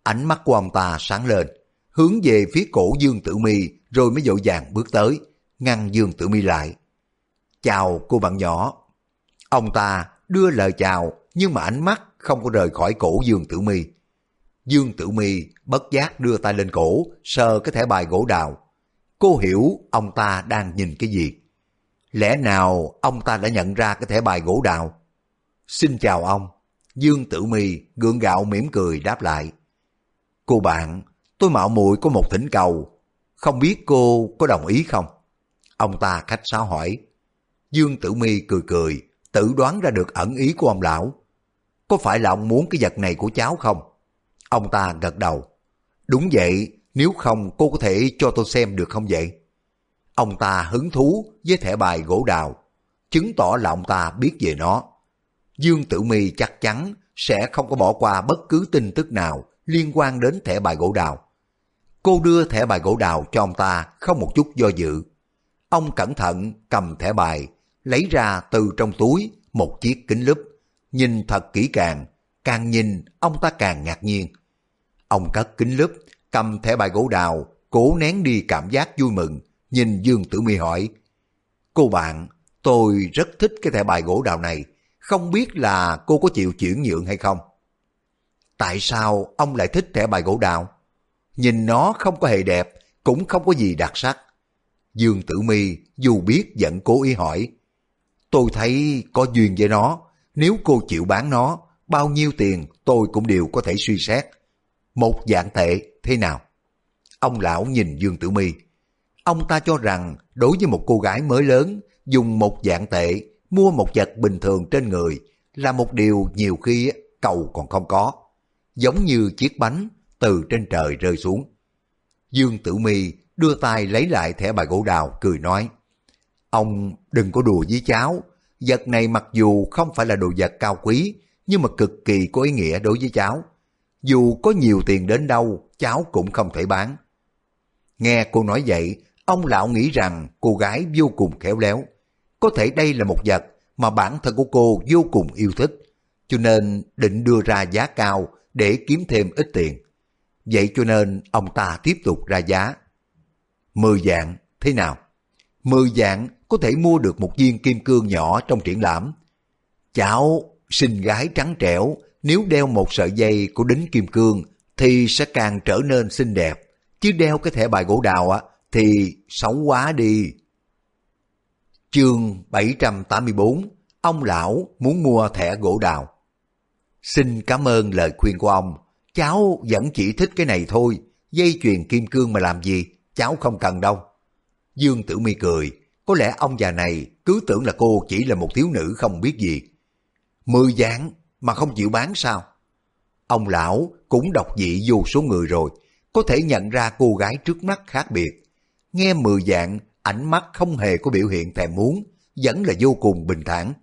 ánh mắt của ông ta sáng lên, hướng về phía cổ Dương Tử Mi rồi mới dội vàng bước tới, ngăn Dương Tử Mi lại. Chào cô bạn nhỏ. Ông ta đưa lời chào nhưng mà ánh mắt không có rời khỏi cổ Dương Tử Mi. Dương Tử Mi bất giác đưa tay lên cổ, sờ cái thẻ bài gỗ đào. Cô hiểu ông ta đang nhìn cái gì. Lẽ nào ông ta đã nhận ra cái thẻ bài gỗ đào? Xin chào ông. Dương Tử Mi gượng gạo mỉm cười đáp lại. Cô bạn, tôi mạo muội có một thỉnh cầu. Không biết cô có đồng ý không? Ông ta khách sáo hỏi. Dương Tử Mi cười cười, tự đoán ra được ẩn ý của ông lão. Có phải là ông muốn cái vật này của cháu không? Ông ta gật đầu. Đúng vậy, nếu không cô có thể cho tôi xem được không vậy? Ông ta hứng thú với thẻ bài gỗ đào, chứng tỏ là ông ta biết về nó. Dương Tử Mi chắc chắn sẽ không có bỏ qua bất cứ tin tức nào liên quan đến thẻ bài gỗ đào. Cô đưa thẻ bài gỗ đào cho ông ta không một chút do dự. Ông cẩn thận cầm thẻ bài, lấy ra từ trong túi một chiếc kính lúp. Nhìn thật kỹ càng, càng nhìn ông ta càng ngạc nhiên. Ông cất kính lúp, cầm thẻ bài gỗ đào, cố nén đi cảm giác vui mừng, nhìn Dương Tử Mi hỏi. Cô bạn, tôi rất thích cái thẻ bài gỗ đào này, không biết là cô có chịu chuyển nhượng hay không? Tại sao ông lại thích thẻ bài gỗ đào? Nhìn nó không có hề đẹp, cũng không có gì đặc sắc. Dương Tử Mi dù biết vẫn cố ý hỏi. Tôi thấy có duyên với nó, nếu cô chịu bán nó, bao nhiêu tiền tôi cũng đều có thể suy xét. Một dạng tệ thế nào? Ông lão nhìn Dương Tử Mi. Ông ta cho rằng đối với một cô gái mới lớn, dùng một dạng tệ mua một vật bình thường trên người là một điều nhiều khi cầu còn không có. Giống như chiếc bánh từ trên trời rơi xuống. Dương Tử Mi đưa tay lấy lại thẻ bài gỗ đào cười nói Ông đừng có đùa với cháu, vật này mặc dù không phải là đồ vật cao quý nhưng mà cực kỳ có ý nghĩa đối với cháu. Dù có nhiều tiền đến đâu, cháu cũng không thể bán. Nghe cô nói vậy, ông lão nghĩ rằng cô gái vô cùng khéo léo. Có thể đây là một vật mà bản thân của cô vô cùng yêu thích, cho nên định đưa ra giá cao để kiếm thêm ít tiền. Vậy cho nên ông ta tiếp tục ra giá. Mười dạng, thế nào? Mười dạng có thể mua được một viên kim cương nhỏ trong triển lãm. Cháu, xinh gái trắng trẻo, nếu đeo một sợi dây của đính kim cương thì sẽ càng trở nên xinh đẹp. Chứ đeo cái thẻ bài gỗ đào á thì xấu quá đi. Chương 784 Ông lão muốn mua thẻ gỗ đào. Xin cảm ơn lời khuyên của ông. Cháu vẫn chỉ thích cái này thôi. Dây chuyền kim cương mà làm gì? Cháu không cần đâu. Dương Tử Mi cười. có lẽ ông già này cứ tưởng là cô chỉ là một thiếu nữ không biết gì. Mười dạng mà không chịu bán sao? Ông lão cũng độc dị vô số người rồi, có thể nhận ra cô gái trước mắt khác biệt. Nghe mười dạng, ánh mắt không hề có biểu hiện thèm muốn, vẫn là vô cùng bình thản.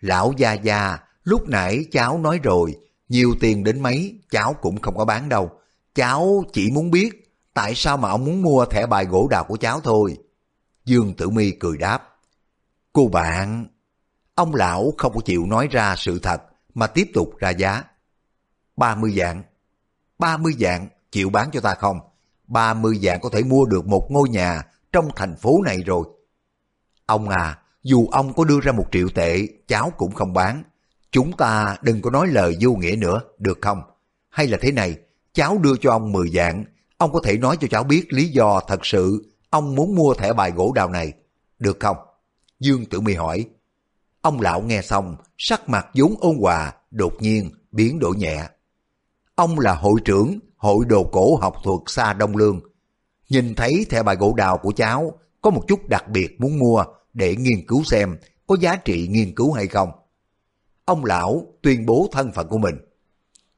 Lão gia gia, lúc nãy cháu nói rồi, nhiều tiền đến mấy, cháu cũng không có bán đâu. Cháu chỉ muốn biết, tại sao mà ông muốn mua thẻ bài gỗ đào của cháu thôi. Dương Tử Mi cười đáp. Cô bạn... Ông lão không có chịu nói ra sự thật mà tiếp tục ra giá. 30 dạng. 30 dạng chịu bán cho ta không? 30 dạng có thể mua được một ngôi nhà trong thành phố này rồi. Ông à, dù ông có đưa ra một triệu tệ, cháu cũng không bán. Chúng ta đừng có nói lời vô nghĩa nữa, được không? Hay là thế này, cháu đưa cho ông 10 dạng, ông có thể nói cho cháu biết lý do thật sự ông muốn mua thẻ bài gỗ đào này, được không? Dương Tử Mi hỏi. Ông lão nghe xong, sắc mặt vốn ôn hòa, đột nhiên biến đổi nhẹ. Ông là hội trưởng hội đồ cổ học thuật xa Đông Lương. Nhìn thấy thẻ bài gỗ đào của cháu có một chút đặc biệt muốn mua để nghiên cứu xem có giá trị nghiên cứu hay không. Ông lão tuyên bố thân phận của mình.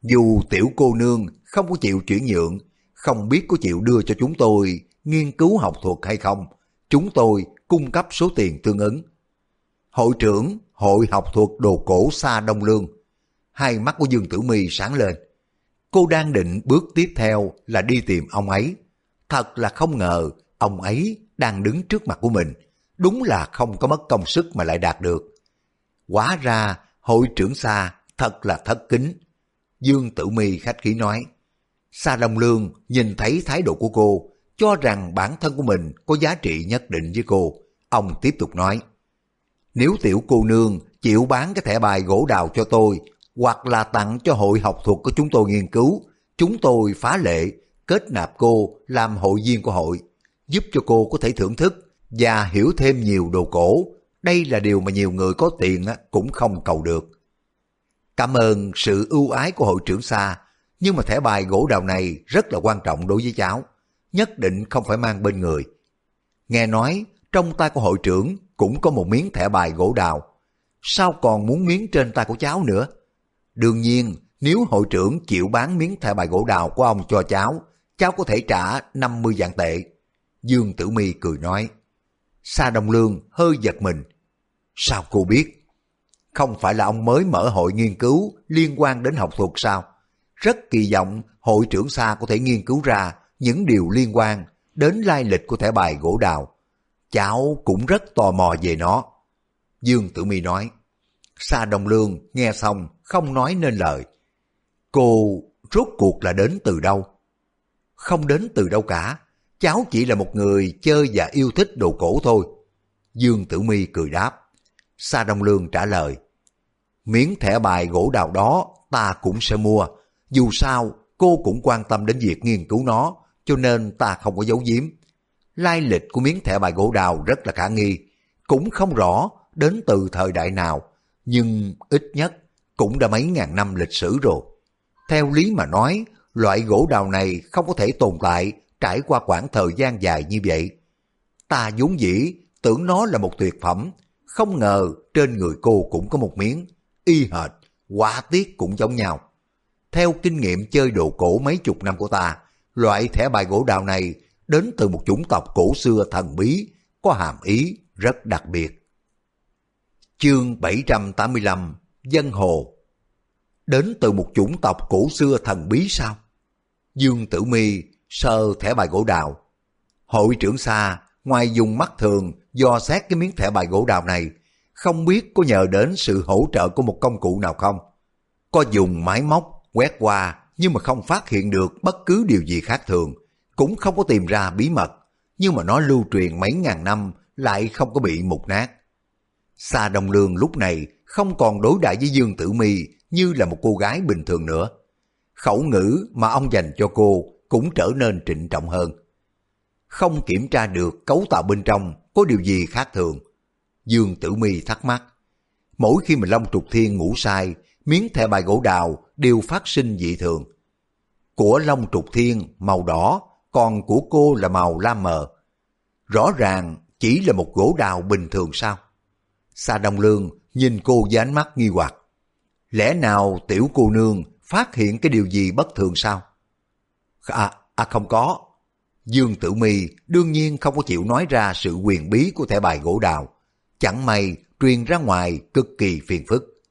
Dù tiểu cô nương không có chịu chuyển nhượng, không biết có chịu đưa cho chúng tôi nghiên cứu học thuật hay không, chúng tôi cung cấp số tiền tương ứng. Hội trưởng Hội học thuật đồ cổ xa Đông Lương. Hai mắt của Dương Tử My sáng lên. Cô đang định bước tiếp theo là đi tìm ông ấy. Thật là không ngờ ông ấy đang đứng trước mặt của mình. Đúng là không có mất công sức mà lại đạt được. Quá ra hội trưởng xa thật là thất kính. Dương Tử Mi khách khí nói. Sa Đông Lương nhìn thấy thái độ của cô, cho rằng bản thân của mình có giá trị nhất định với cô. Ông tiếp tục nói. Nếu tiểu cô nương chịu bán cái thẻ bài gỗ đào cho tôi hoặc là tặng cho hội học thuật của chúng tôi nghiên cứu, chúng tôi phá lệ kết nạp cô làm hội viên của hội, giúp cho cô có thể thưởng thức và hiểu thêm nhiều đồ cổ. Đây là điều mà nhiều người có tiền cũng không cầu được. Cảm ơn sự ưu ái của hội trưởng xa, nhưng mà thẻ bài gỗ đào này rất là quan trọng đối với cháu, nhất định không phải mang bên người. Nghe nói trong tay của hội trưởng cũng có một miếng thẻ bài gỗ đào, sao còn muốn miếng trên tay của cháu nữa? Đương nhiên, nếu hội trưởng chịu bán miếng thẻ bài gỗ đào của ông cho cháu, cháu có thể trả 50 vạn tệ. Dương Tử Mi cười nói. Sa Đông Lương hơi giật mình. Sao cô biết? Không phải là ông mới mở hội nghiên cứu liên quan đến học thuật sao? Rất kỳ vọng hội trưởng Sa có thể nghiên cứu ra những điều liên quan đến lai lịch của thẻ bài gỗ đào. Cháu cũng rất tò mò về nó. Dương Tử Mi nói. Sa Đông Lương nghe xong không nói nên lời. Cô rốt cuộc là đến từ đâu? Không đến từ đâu cả, cháu chỉ là một người chơi và yêu thích đồ cổ thôi. Dương Tử Mi cười đáp. Sa Đông Lương trả lời. Miếng thẻ bài gỗ đào đó ta cũng sẽ mua. Dù sao, cô cũng quan tâm đến việc nghiên cứu nó, cho nên ta không có giấu giếm. Lai lịch của miếng thẻ bài gỗ đào rất là khả nghi, cũng không rõ đến từ thời đại nào, nhưng ít nhất cũng đã mấy ngàn năm lịch sử rồi. Theo lý mà nói, loại gỗ đào này không có thể tồn tại trải qua khoảng thời gian dài như vậy. Ta vốn dĩ tưởng nó là một tuyệt phẩm, không ngờ trên người cô cũng có một miếng, y hệt, quả tiết cũng giống nhau. Theo kinh nghiệm chơi đồ cổ mấy chục năm của ta, loại thẻ bài gỗ đào này đến từ một chủng tộc cổ xưa thần bí, có hàm ý rất đặc biệt. Chương 785 Dân Hồ Đến từ một chủng tộc cổ xưa thần bí sao? Dương Tử Mi sơ thẻ bài gỗ đào. Hội trưởng xa, ngoài dùng mắt thường do xét cái miếng thẻ bài gỗ đào này, không biết có nhờ đến sự hỗ trợ của một công cụ nào không? Có dùng máy móc, quét qua nhưng mà không phát hiện được bất cứ điều gì khác thường, cũng không có tìm ra bí mật, nhưng mà nó lưu truyền mấy ngàn năm lại không có bị mục nát. Sa Đông Lương lúc này không còn đối đại với Dương Tử Mi như là một cô gái bình thường nữa. Khẩu ngữ mà ông dành cho cô cũng trở nên trịnh trọng hơn. Không kiểm tra được cấu tạo bên trong có điều gì khác thường. Dương Tử Mi thắc mắc. Mỗi khi mà Long Trục Thiên ngủ sai, miếng thẻ bài gỗ đào đều phát sinh dị thường. Của Long Trục Thiên màu đỏ, còn của cô là màu lam mờ. Rõ ràng chỉ là một gỗ đào bình thường sao? Sa Đông Lương nhìn cô với ánh mắt nghi hoặc. Lẽ nào tiểu cô nương phát hiện cái điều gì bất thường sao? À, à không có. Dương Tử Mi đương nhiên không có chịu nói ra sự quyền bí của thẻ bài gỗ đào. Chẳng may truyền ra ngoài cực kỳ phiền phức.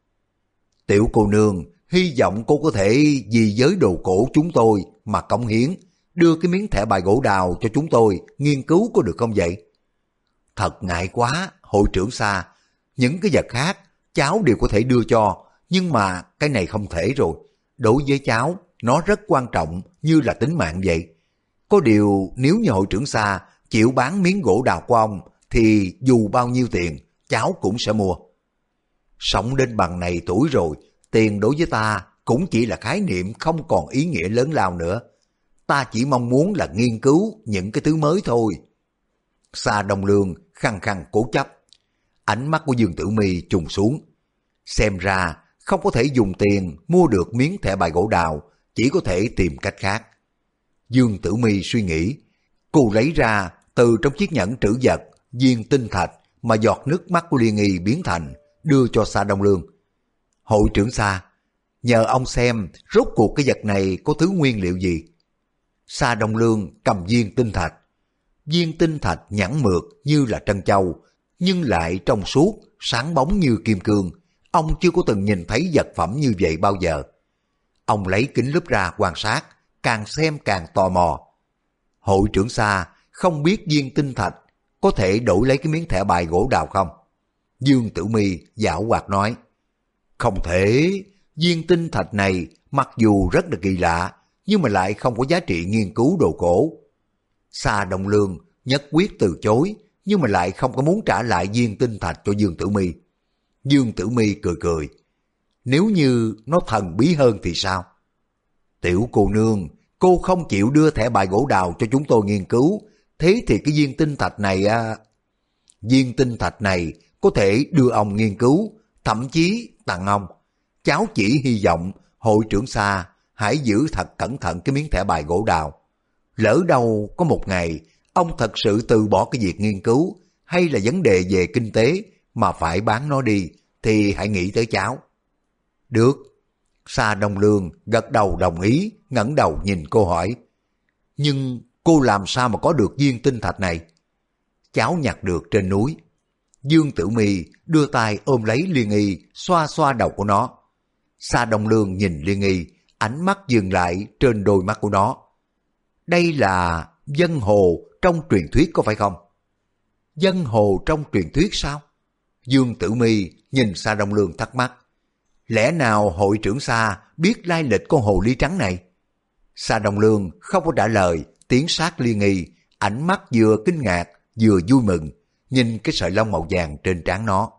Tiểu cô nương, hy vọng cô có thể vì giới đồ cổ chúng tôi mà cống hiến, đưa cái miếng thẻ bài gỗ đào cho chúng tôi nghiên cứu có được không vậy? Thật ngại quá, hội trưởng xa, những cái vật khác cháu đều có thể đưa cho, nhưng mà cái này không thể rồi. Đối với cháu, nó rất quan trọng như là tính mạng vậy. Có điều nếu như hội trưởng xa chịu bán miếng gỗ đào của ông thì dù bao nhiêu tiền cháu cũng sẽ mua. Sống đến bằng này tuổi rồi, tiền đối với ta cũng chỉ là khái niệm không còn ý nghĩa lớn lao nữa. Ta chỉ mong muốn là nghiên cứu những cái thứ mới thôi. Sa Đông Lương khăng khăng cố chấp. Ánh mắt của Dương Tử Mi trùng xuống. Xem ra không có thể dùng tiền mua được miếng thẻ bài gỗ đào, chỉ có thể tìm cách khác. Dương Tử Mi suy nghĩ, cô lấy ra từ trong chiếc nhẫn trữ vật viên tinh thạch mà giọt nước mắt của Liên Nghi biến thành, đưa cho Sa Đông Lương. Hội trưởng Sa, nhờ ông xem rốt cuộc cái vật này có thứ nguyên liệu gì. Sa Đông Lương cầm viên tinh thạch. Viên tinh thạch nhẵn mượt như là trân châu, nhưng lại trong suốt, sáng bóng như kim cương. Ông chưa có từng nhìn thấy vật phẩm như vậy bao giờ. Ông lấy kính lúp ra quan sát, càng xem càng tò mò. Hội trưởng Sa không biết viên tinh thạch có thể đổi lấy cái miếng thẻ bài gỗ đào không? Dương Tử Mi dạo hoạt nói, không thể, viên tinh thạch này mặc dù rất là kỳ lạ, nhưng mà lại không có giá trị nghiên cứu đồ cổ. Sa Đông Lương nhất quyết từ chối, nhưng mà lại không có muốn trả lại viên tinh thạch cho Dương Tử Mi. Dương Tử Mi cười cười, nếu như nó thần bí hơn thì sao? Tiểu cô nương, cô không chịu đưa thẻ bài gỗ đào cho chúng tôi nghiên cứu, thế thì cái viên tinh thạch này à... Viên tinh thạch này có thể đưa ông nghiên cứu, thậm chí tặng ông. Cháu chỉ hy vọng hội trưởng xa hãy giữ thật cẩn thận cái miếng thẻ bài gỗ đào. Lỡ đâu có một ngày ông thật sự từ bỏ cái việc nghiên cứu hay là vấn đề về kinh tế mà phải bán nó đi thì hãy nghĩ tới cháu. Được. Sa Đông Lương gật đầu đồng ý, ngẩng đầu nhìn cô hỏi. Nhưng cô làm sao mà có được viên tinh thạch này? Cháu nhặt được trên núi. Dương Tử Mi đưa tay ôm lấy Liên Y, xoa xoa đầu của nó. Sa Đông Lương nhìn Liên Y, ánh mắt dừng lại trên đôi mắt của nó. Đây là dân hồ trong truyền thuyết có phải không? Dân hồ trong truyền thuyết sao? Dương Tử Mi nhìn Sa Đông Lương thắc mắc. Lẽ nào hội trưởng Sa biết lai lịch con hồ ly trắng này? Sa Đông Lương không có trả lời, tiếng sát liên nghi, ánh mắt vừa kinh ngạc, vừa vui mừng, nhìn cái sợi lông màu vàng trên trán nó.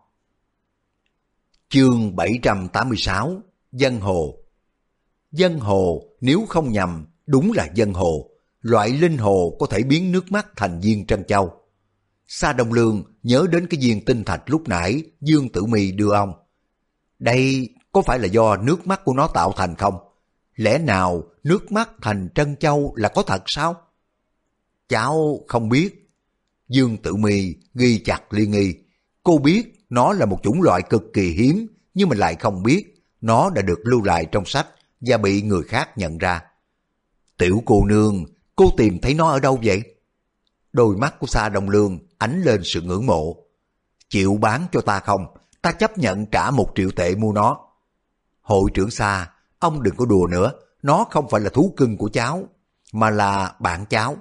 Chương 786 Dân Hồ Dân Hồ nếu không nhầm đúng là dân hồ, loại linh hồ có thể biến nước mắt thành viên trân châu. Sa Đông Lương nhớ đến cái viên tinh thạch lúc nãy Dương Tử Mi đưa ông. Đây có phải là do nước mắt của nó tạo thành không? Lẽ nào nước mắt thành trân châu là có thật sao? Cháu không biết. Dương Tử Mi ghi chặt liên nghi. Cô biết nó là một chủng loại cực kỳ hiếm, nhưng mà lại không biết nó đã được lưu lại trong sách và bị người khác nhận ra. Tiểu cô nương, cô tìm thấy nó ở đâu vậy? Đôi mắt của Sa Đông Lương ánh lên sự ngưỡng mộ. Chịu bán cho ta không? Ta chấp nhận trả một triệu tệ mua nó. Hội trưởng Sa, ông đừng có đùa nữa. Nó không phải là thú cưng của cháu, mà là bạn cháu.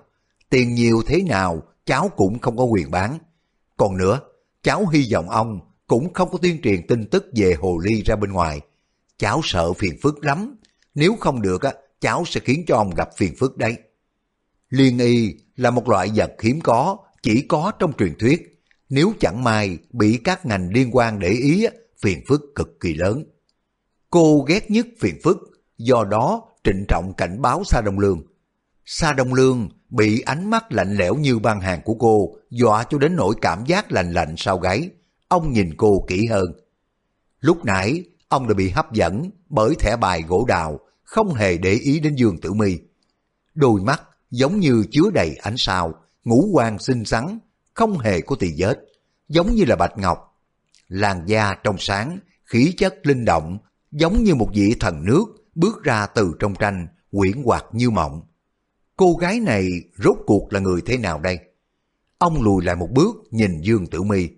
Tiền nhiều thế nào, cháu cũng không có quyền bán. Còn nữa, cháu hy vọng ông cũng không có tuyên truyền tin tức về hồ ly ra bên ngoài. Cháu sợ phiền phức lắm. Nếu không được, á, cháu sẽ khiến cho ông gặp phiền phức đấy. Liên y là một loại vật hiếm có, chỉ có trong truyền thuyết. Nếu chẳng may bị các ngành liên quan để ý, phiền phức cực kỳ lớn. Cô ghét nhất phiền phức, do đó trịnh trọng cảnh báo Sa Đông Lương. Sa Đông Lương bị ánh mắt lạnh lẽo như băng hàng của cô dọa cho đến nỗi cảm giác lạnh lạnh sau gáy. Ông nhìn cô kỹ hơn. Lúc nãy, ông đã bị hấp dẫn bởi thẻ bài gỗ đào, không hề để ý đến Dương Tử Mi. Đôi mắt giống như chứa đầy ánh sao, ngũ quan xinh xắn, không hề có tỳ vết, giống như là bạch ngọc. Làn da trong sáng, khí chất linh động, giống như một vị thần nước bước ra từ trong tranh, quyển hoạt như mộng. Cô gái này rốt cuộc là người thế nào đây? Ông lùi lại một bước nhìn Dương Tử Mi.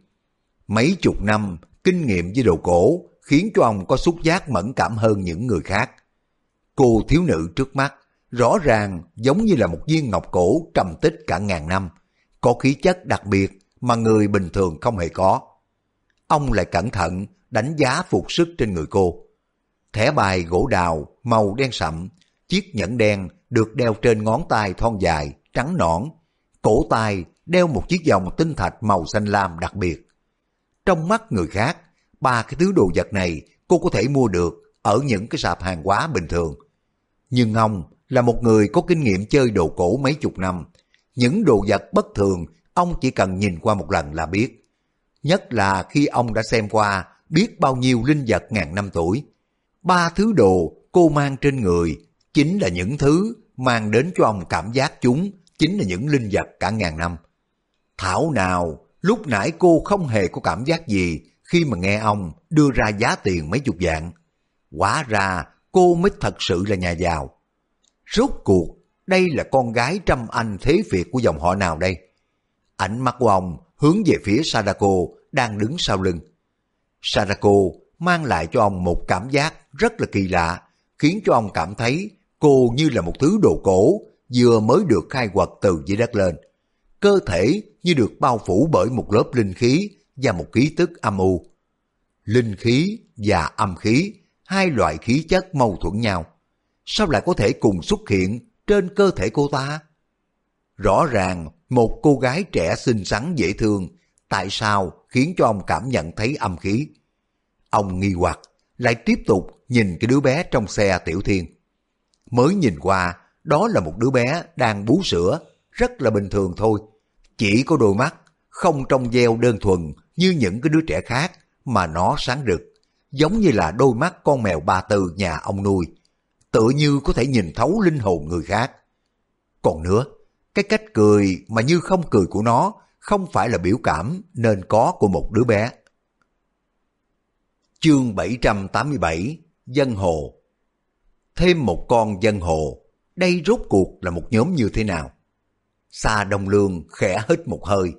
Mấy chục năm kinh nghiệm với đồ cổ khiến cho ông có xúc giác mẫn cảm hơn những người khác. Cô thiếu nữ trước mắt rõ ràng giống như là một viên ngọc cổ trầm tích cả ngàn năm, có khí chất đặc biệt mà người bình thường không hề có. Ông lại cẩn thận đánh giá phục sức trên người cô. Thẻ bài gỗ đào màu đen sậm, chiếc nhẫn đen được đeo trên ngón tay thon dài, trắng nõn. Cổ tay đeo một chiếc vòng tinh thạch màu xanh lam đặc biệt. Trong mắt người khác, ba cái thứ đồ vật này cô có thể mua được ở những cái sạp hàng hóa bình thường. Nhưng ông là một người có kinh nghiệm chơi đồ cổ mấy chục năm. Những đồ vật bất thường, ông chỉ cần nhìn qua một lần là biết. Nhất là khi ông đã xem qua biết bao nhiêu linh vật ngàn năm tuổi. Ba thứ đồ cô mang trên người chính là những thứ mang đến cho ông cảm giác chúng chính là những linh vật cả ngàn năm. Thảo nào, lúc nãy cô không hề có cảm giác gì khi mà nghe ông đưa ra giá tiền mấy chục vạn. Quả ra cô mới thật sự là nhà giàu. Rốt cuộc, đây là con gái trăm anh thế Việt của dòng họ nào đây? Ánh mắt của ông hướng về phía Sadako đang đứng sau lưng. Sadako mang lại cho ông một cảm giác rất là kỳ lạ, khiến cho ông cảm thấy cô như là một thứ đồ cổ vừa mới được khai quật từ dưới đất lên. Cơ thể như được bao phủ bởi một lớp linh khí và một ký tức âm u. Linh khí và âm khí, hai loại khí chất mâu thuẫn nhau. Sao lại có thể cùng xuất hiện trên cơ thể cô ta? Rõ ràng một cô gái trẻ xinh xắn dễ thương, tại sao khiến cho ông cảm nhận thấy âm khí? Ông nghi hoặc, lại tiếp tục nhìn cái đứa bé trong xe Tiểu Thiên. Mới nhìn qua, đó là một đứa bé đang bú sữa, rất là bình thường thôi. Chỉ có đôi mắt, không trong veo đơn thuần như những cái đứa trẻ khác, mà nó sáng rực, giống như là đôi mắt con mèo ba tư nhà ông nuôi, tựa như có thể nhìn thấu linh hồn người khác. Còn nữa, cái cách cười mà như không cười của nó không phải là biểu cảm nên có của một đứa bé. Chương 787 Dân Hồ Thêm một con dân hồ, đây rốt cuộc là một nhóm như thế nào? Sa Đông Lương khẽ hít một hơi.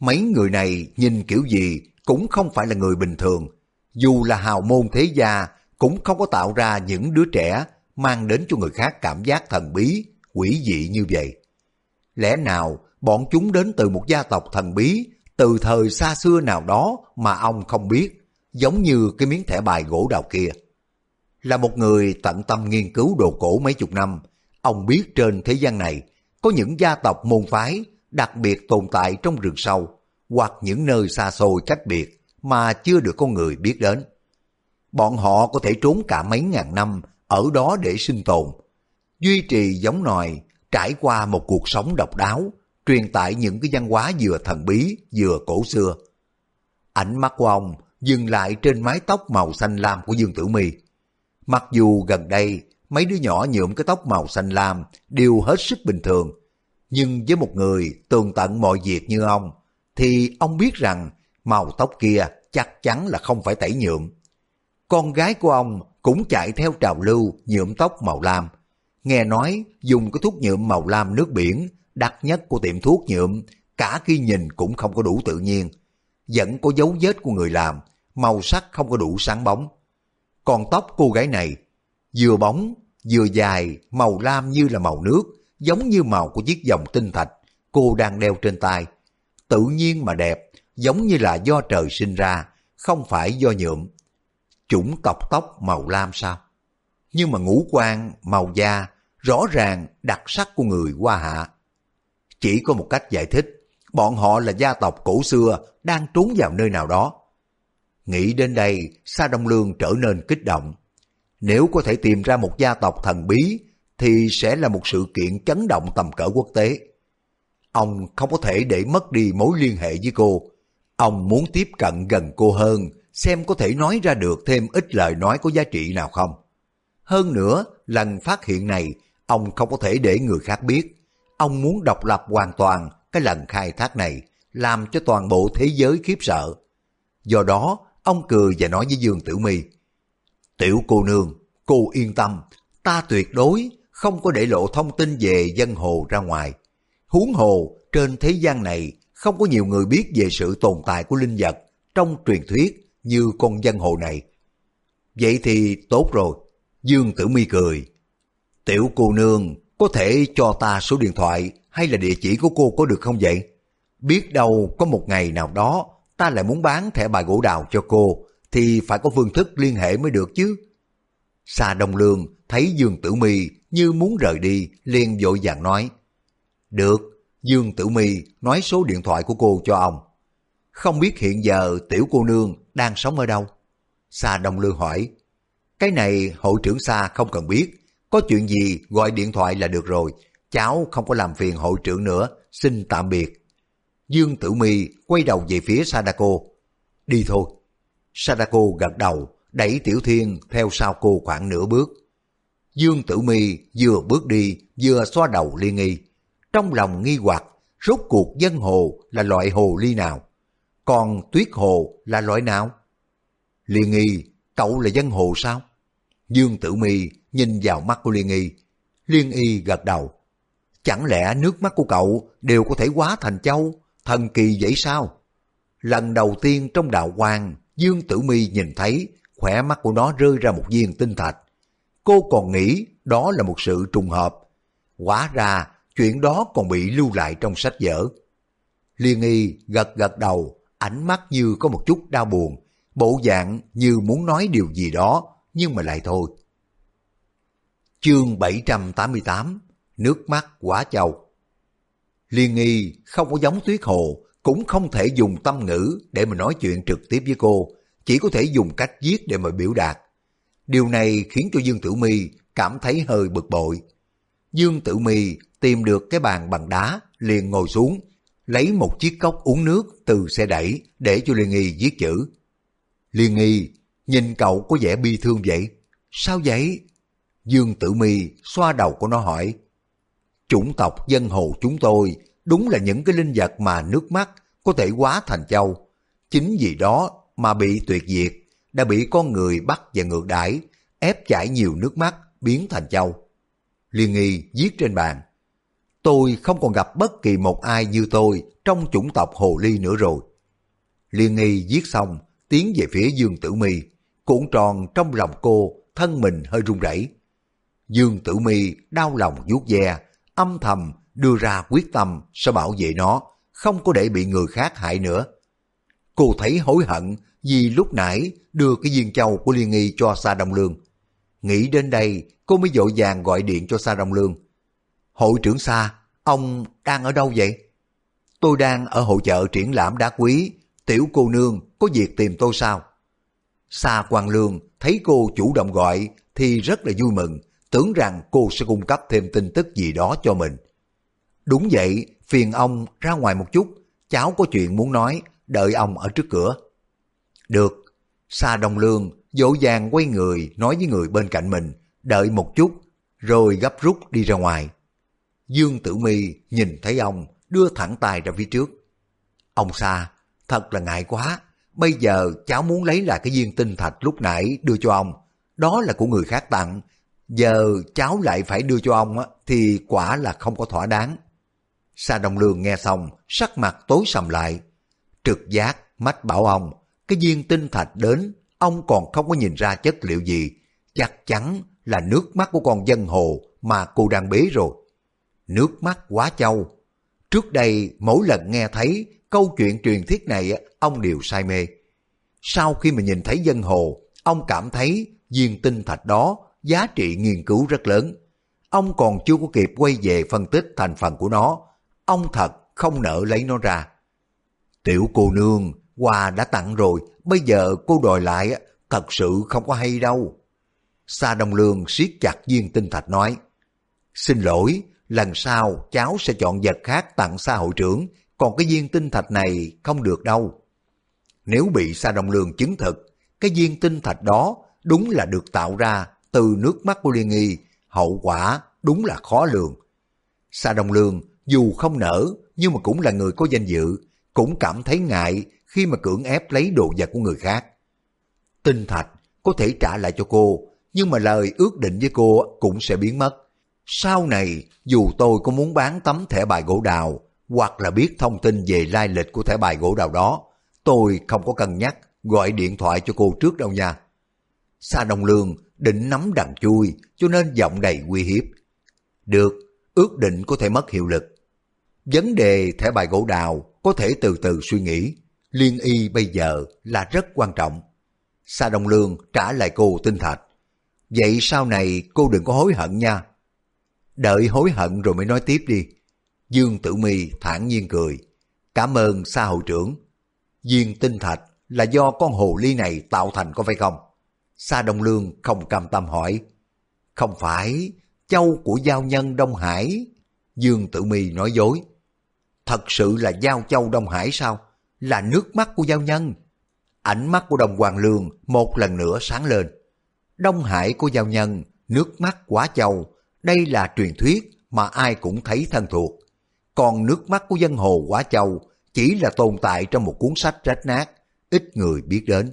Mấy người này nhìn kiểu gì cũng không phải là người bình thường. Dù là hào môn thế gia, cũng không có tạo ra những đứa trẻ mang đến cho người khác cảm giác thần bí, quỷ dị như vậy. Lẽ nào bọn chúng đến từ một gia tộc thần bí, từ thời xa xưa nào đó mà ông không biết, giống như cái miếng thẻ bài gỗ đào kia. Là một người tận tâm nghiên cứu đồ cổ mấy chục năm, ông biết trên thế gian này có những gia tộc môn phái đặc biệt tồn tại trong rừng sâu hoặc những nơi xa xôi cách biệt mà chưa được con người biết đến. Bọn họ có thể trốn cả mấy ngàn năm ở đó để sinh tồn, duy trì giống nòi, trải qua một cuộc sống độc đáo, truyền tải những cái văn hóa vừa thần bí vừa cổ xưa. Ánh mắt của ông dừng lại trên mái tóc màu xanh lam của Dương Tử Mi. Mặc dù gần đây mấy đứa nhỏ nhuộm cái tóc màu xanh lam đều hết sức bình thường, nhưng với một người tường tận mọi việc như ông, thì ông biết rằng màu tóc kia chắc chắn là không phải tẩy nhuộm. Con gái của ông cũng chạy theo trào lưu nhuộm tóc màu lam. Nghe nói dùng cái thuốc nhuộm màu lam nước biển đặc nhất của tiệm thuốc nhuộm, cả khi nhìn cũng không có đủ tự nhiên. Vẫn có dấu vết của người làm, màu sắc không có đủ sáng bóng. Còn tóc cô gái này, vừa bóng, vừa dài, màu lam như là màu nước, giống như màu của chiếc vòng tinh thạch cô đang đeo trên tay. Tự nhiên mà đẹp, giống như là do trời sinh ra, không phải do nhuộm. Chủng tộc tóc màu lam sao? Nhưng mà ngũ quan, màu da, rõ ràng đặc sắc của người Hoa Hạ. Chỉ có một cách giải thích, bọn họ là gia tộc cổ xưa đang trốn vào nơi nào đó. Nghĩ đến đây, Sa Đông Lương trở nên kích động. Nếu có thể tìm ra một gia tộc thần bí, thì sẽ là một sự kiện chấn động tầm cỡ quốc tế. Ông không có thể để mất đi mối liên hệ với cô. Ông muốn tiếp cận gần cô hơn, xem có thể nói ra được thêm ít lời nói có giá trị nào không. Hơn nữa, lần phát hiện này, ông không có thể để người khác biết. Ông muốn độc lập hoàn toàn cái lần khai thác này, làm cho toàn bộ thế giới khiếp sợ. Do đó, ông cười và nói với Dương Tử Mi Tiểu cô nương, cô yên tâm, ta tuyệt đối không có để lộ thông tin về dân hồ ra ngoài. Huống hồ, trên thế gian này không có nhiều người biết về sự tồn tại của linh vật trong truyền thuyết như con dân hồ này. Vậy thì tốt rồi, Dương Tử Mi cười. Tiểu cô nương, có thể cho ta số điện thoại hay là địa chỉ của cô có được không vậy? Biết đâu có một ngày nào đó ta lại muốn bán thẻ bài gỗ đào cho cô thì phải có phương thức liên hệ mới được chứ. Sa Đông Lương thấy Dương Tử Mi như muốn rời đi, liền vội vàng nói. Được, Dương Tử Mi nói số điện thoại của cô cho ông. Không biết hiện giờ tiểu cô nương đang sống ở đâu? Sa Đông Lương hỏi. Cái này hội trưởng Sa không cần biết, có chuyện gì gọi điện thoại là được rồi, cháu không có làm phiền hội trưởng nữa, xin tạm biệt. Dương Tử Mi quay đầu về phía Sadako. Đi thôi. Sadako gật đầu, đẩy Tiểu Thiên theo sau cô khoảng nửa bước. Dương Tử Mi vừa bước đi vừa xoa đầu liên nghi. Trong lòng nghi hoặc, rốt cuộc dân hồ là loại hồ ly nào? Còn tuyết hồ là loại nào? Liên nghi, cậu là dân hồ sao? Dương Tử Mi nhìn vào mắt của Liên nghi. Liên y gật đầu. Chẳng lẽ nước mắt của cậu đều có thể hóa thành châu, thần kỳ vậy sao? Lần đầu tiên trong đạo quang Dương Tử Mi nhìn thấy khỏe mắt của nó rơi ra một viên tinh thạch. Cô còn nghĩ đó là một sự trùng hợp. Quả ra chuyện đó còn bị lưu lại trong sách vở. Liên y gật gật đầu, ánh mắt như có một chút đau buồn, bộ dạng như muốn nói điều gì đó, nhưng mà lại thôi. Chương 788 Nước mắt quả chầu Liên nghi không có giống tuyết hồ, cũng không thể dùng tâm ngữ để mà nói chuyện trực tiếp với cô, chỉ có thể dùng cách viết để mà biểu đạt. Điều này khiến cho Dương Tử Mi cảm thấy hơi bực bội. Dương Tử Mi tìm được cái bàn bằng đá, liền ngồi xuống, lấy một chiếc cốc uống nước từ xe đẩy để cho Liên Nghi viết chữ. Liên Nghi, nhìn cậu có vẻ bi thương vậy. Sao vậy? Dương Tử Mi xoa đầu của nó hỏi. Chủng tộc dân hồ chúng tôi đúng là những cái linh vật mà nước mắt có thể hóa thành châu. Chính vì đó mà bị tuyệt diệt, đã bị con người bắt và ngược đãi ép chảy nhiều nước mắt biến thành châu. Liên nghi viết trên bàn. Tôi không còn gặp bất kỳ một ai như tôi trong chủng tộc hồ ly nữa rồi. Liên nghi viết xong, tiến về phía Dương Tử Mi, cuộn tròn trong lòng cô, thân mình hơi run rẩy. Dương Tử Mi đau lòng vuốt ve, âm thầm đưa ra quyết tâm sẽ bảo vệ nó, không có để bị người khác hại nữa. Cô thấy hối hận vì lúc nãy đưa cái viên châu của Liên Nghi cho Sa Đông Lương. Nghĩ đến đây, cô mới dội vàng gọi điện cho Sa Đông Lương. Hội trưởng Sa, ông đang ở đâu vậy? Tôi đang ở hội chợ triển lãm đá quý, tiểu cô nương có việc tìm tôi sao? Sa Quang Lương thấy cô chủ động gọi thì rất là vui mừng, tưởng rằng cô sẽ cung cấp thêm tin tức gì đó cho mình. Đúng vậy, phiền ông ra ngoài một chút, cháu có chuyện muốn nói, đợi ông ở trước cửa. Được, Sa Đông Lương dỗ dàng quay người nói với người bên cạnh mình, đợi một chút, rồi gấp rút đi ra ngoài. Dương Tử Mi nhìn thấy ông, đưa thẳng tay ra phía trước. Ông Sa, thật là ngại quá, bây giờ cháu muốn lấy lại cái viên tinh thạch lúc nãy đưa cho ông, đó là của người khác tặng, giờ cháu lại phải đưa cho ông á, thì quả là không có thỏa đáng. Sa Đông Lương nghe xong, sắc mặt tối sầm lại. Trực giác, mách bảo ông, cái viên tinh thạch đến, ông còn không có nhìn ra chất liệu gì. Chắc chắn là nước mắt của con dân hồ mà cô đang bế rồi. Nước mắt quá châu. Trước đây, mỗi lần nghe thấy câu chuyện truyền thuyết này, ông đều say mê. Sau khi mà nhìn thấy dân hồ, ông cảm thấy viên tinh thạch đó giá trị nghiên cứu rất lớn. Ông còn chưa có kịp quay về phân tích thành phần của nó, ông thật không nỡ lấy nó ra. Tiểu cô nương, quà đã tặng rồi, bây giờ cô đòi lại, thật sự không có hay đâu. Sa Đông Lương siết chặt viên tinh thạch nói, Xin lỗi, lần sau cháu sẽ chọn vật khác tặng Sa hội trưởng, còn cái viên tinh thạch này không được đâu. Nếu bị Sa Đông Lương chứng thực, cái viên tinh thạch đó đúng là được tạo ra từ nước mắt của Liên Nghi, hậu quả đúng là khó lường. Sa Đông Lương dù không nở nhưng mà cũng là người có danh dự, cũng cảm thấy ngại khi mà cưỡng ép lấy đồ vật của người khác. Tinh thạch có thể trả lại cho cô, nhưng mà lời ước định với cô cũng sẽ biến mất. Sau này, dù tôi có muốn bán tấm thẻ bài gỗ đào, hoặc là biết thông tin về lai lịch của thẻ bài gỗ đào đó, tôi không có cân nhắc gọi điện thoại cho cô trước đâu nha. Sa Đông Lương định nắm đằng chui cho nên giọng đầy uy hiếp. Được, ước định có thể mất hiệu lực. Vấn đề thẻ bài gỗ đào có thể từ từ suy nghĩ. Liên y bây giờ là rất quan trọng. Sa Đông Lương trả lại cô tinh thạch. Vậy sau này cô đừng có hối hận nha. Đợi hối hận rồi mới nói tiếp đi. Dương Tử Mi thản nhiên cười. Cảm ơn Sa hội trưởng. Viên tinh thạch là do con hồ ly này tạo thành có phải không? Sa Đông Lương không cam tâm hỏi. Không phải, châu của giao nhân Đông Hải. Dương Tử Mi nói dối. Thật sự là giao châu Đông Hải sao? Là nước mắt của giao nhân. Ánh mắt của Đồng Hoàng Lương một lần nữa sáng lên. Đông Hải của giao nhân, nước mắt quá châu. Đây là truyền thuyết mà ai cũng thấy thân thuộc. Còn nước mắt của dân hồ quá châu chỉ là tồn tại trong một cuốn sách rách nát, ít người biết đến.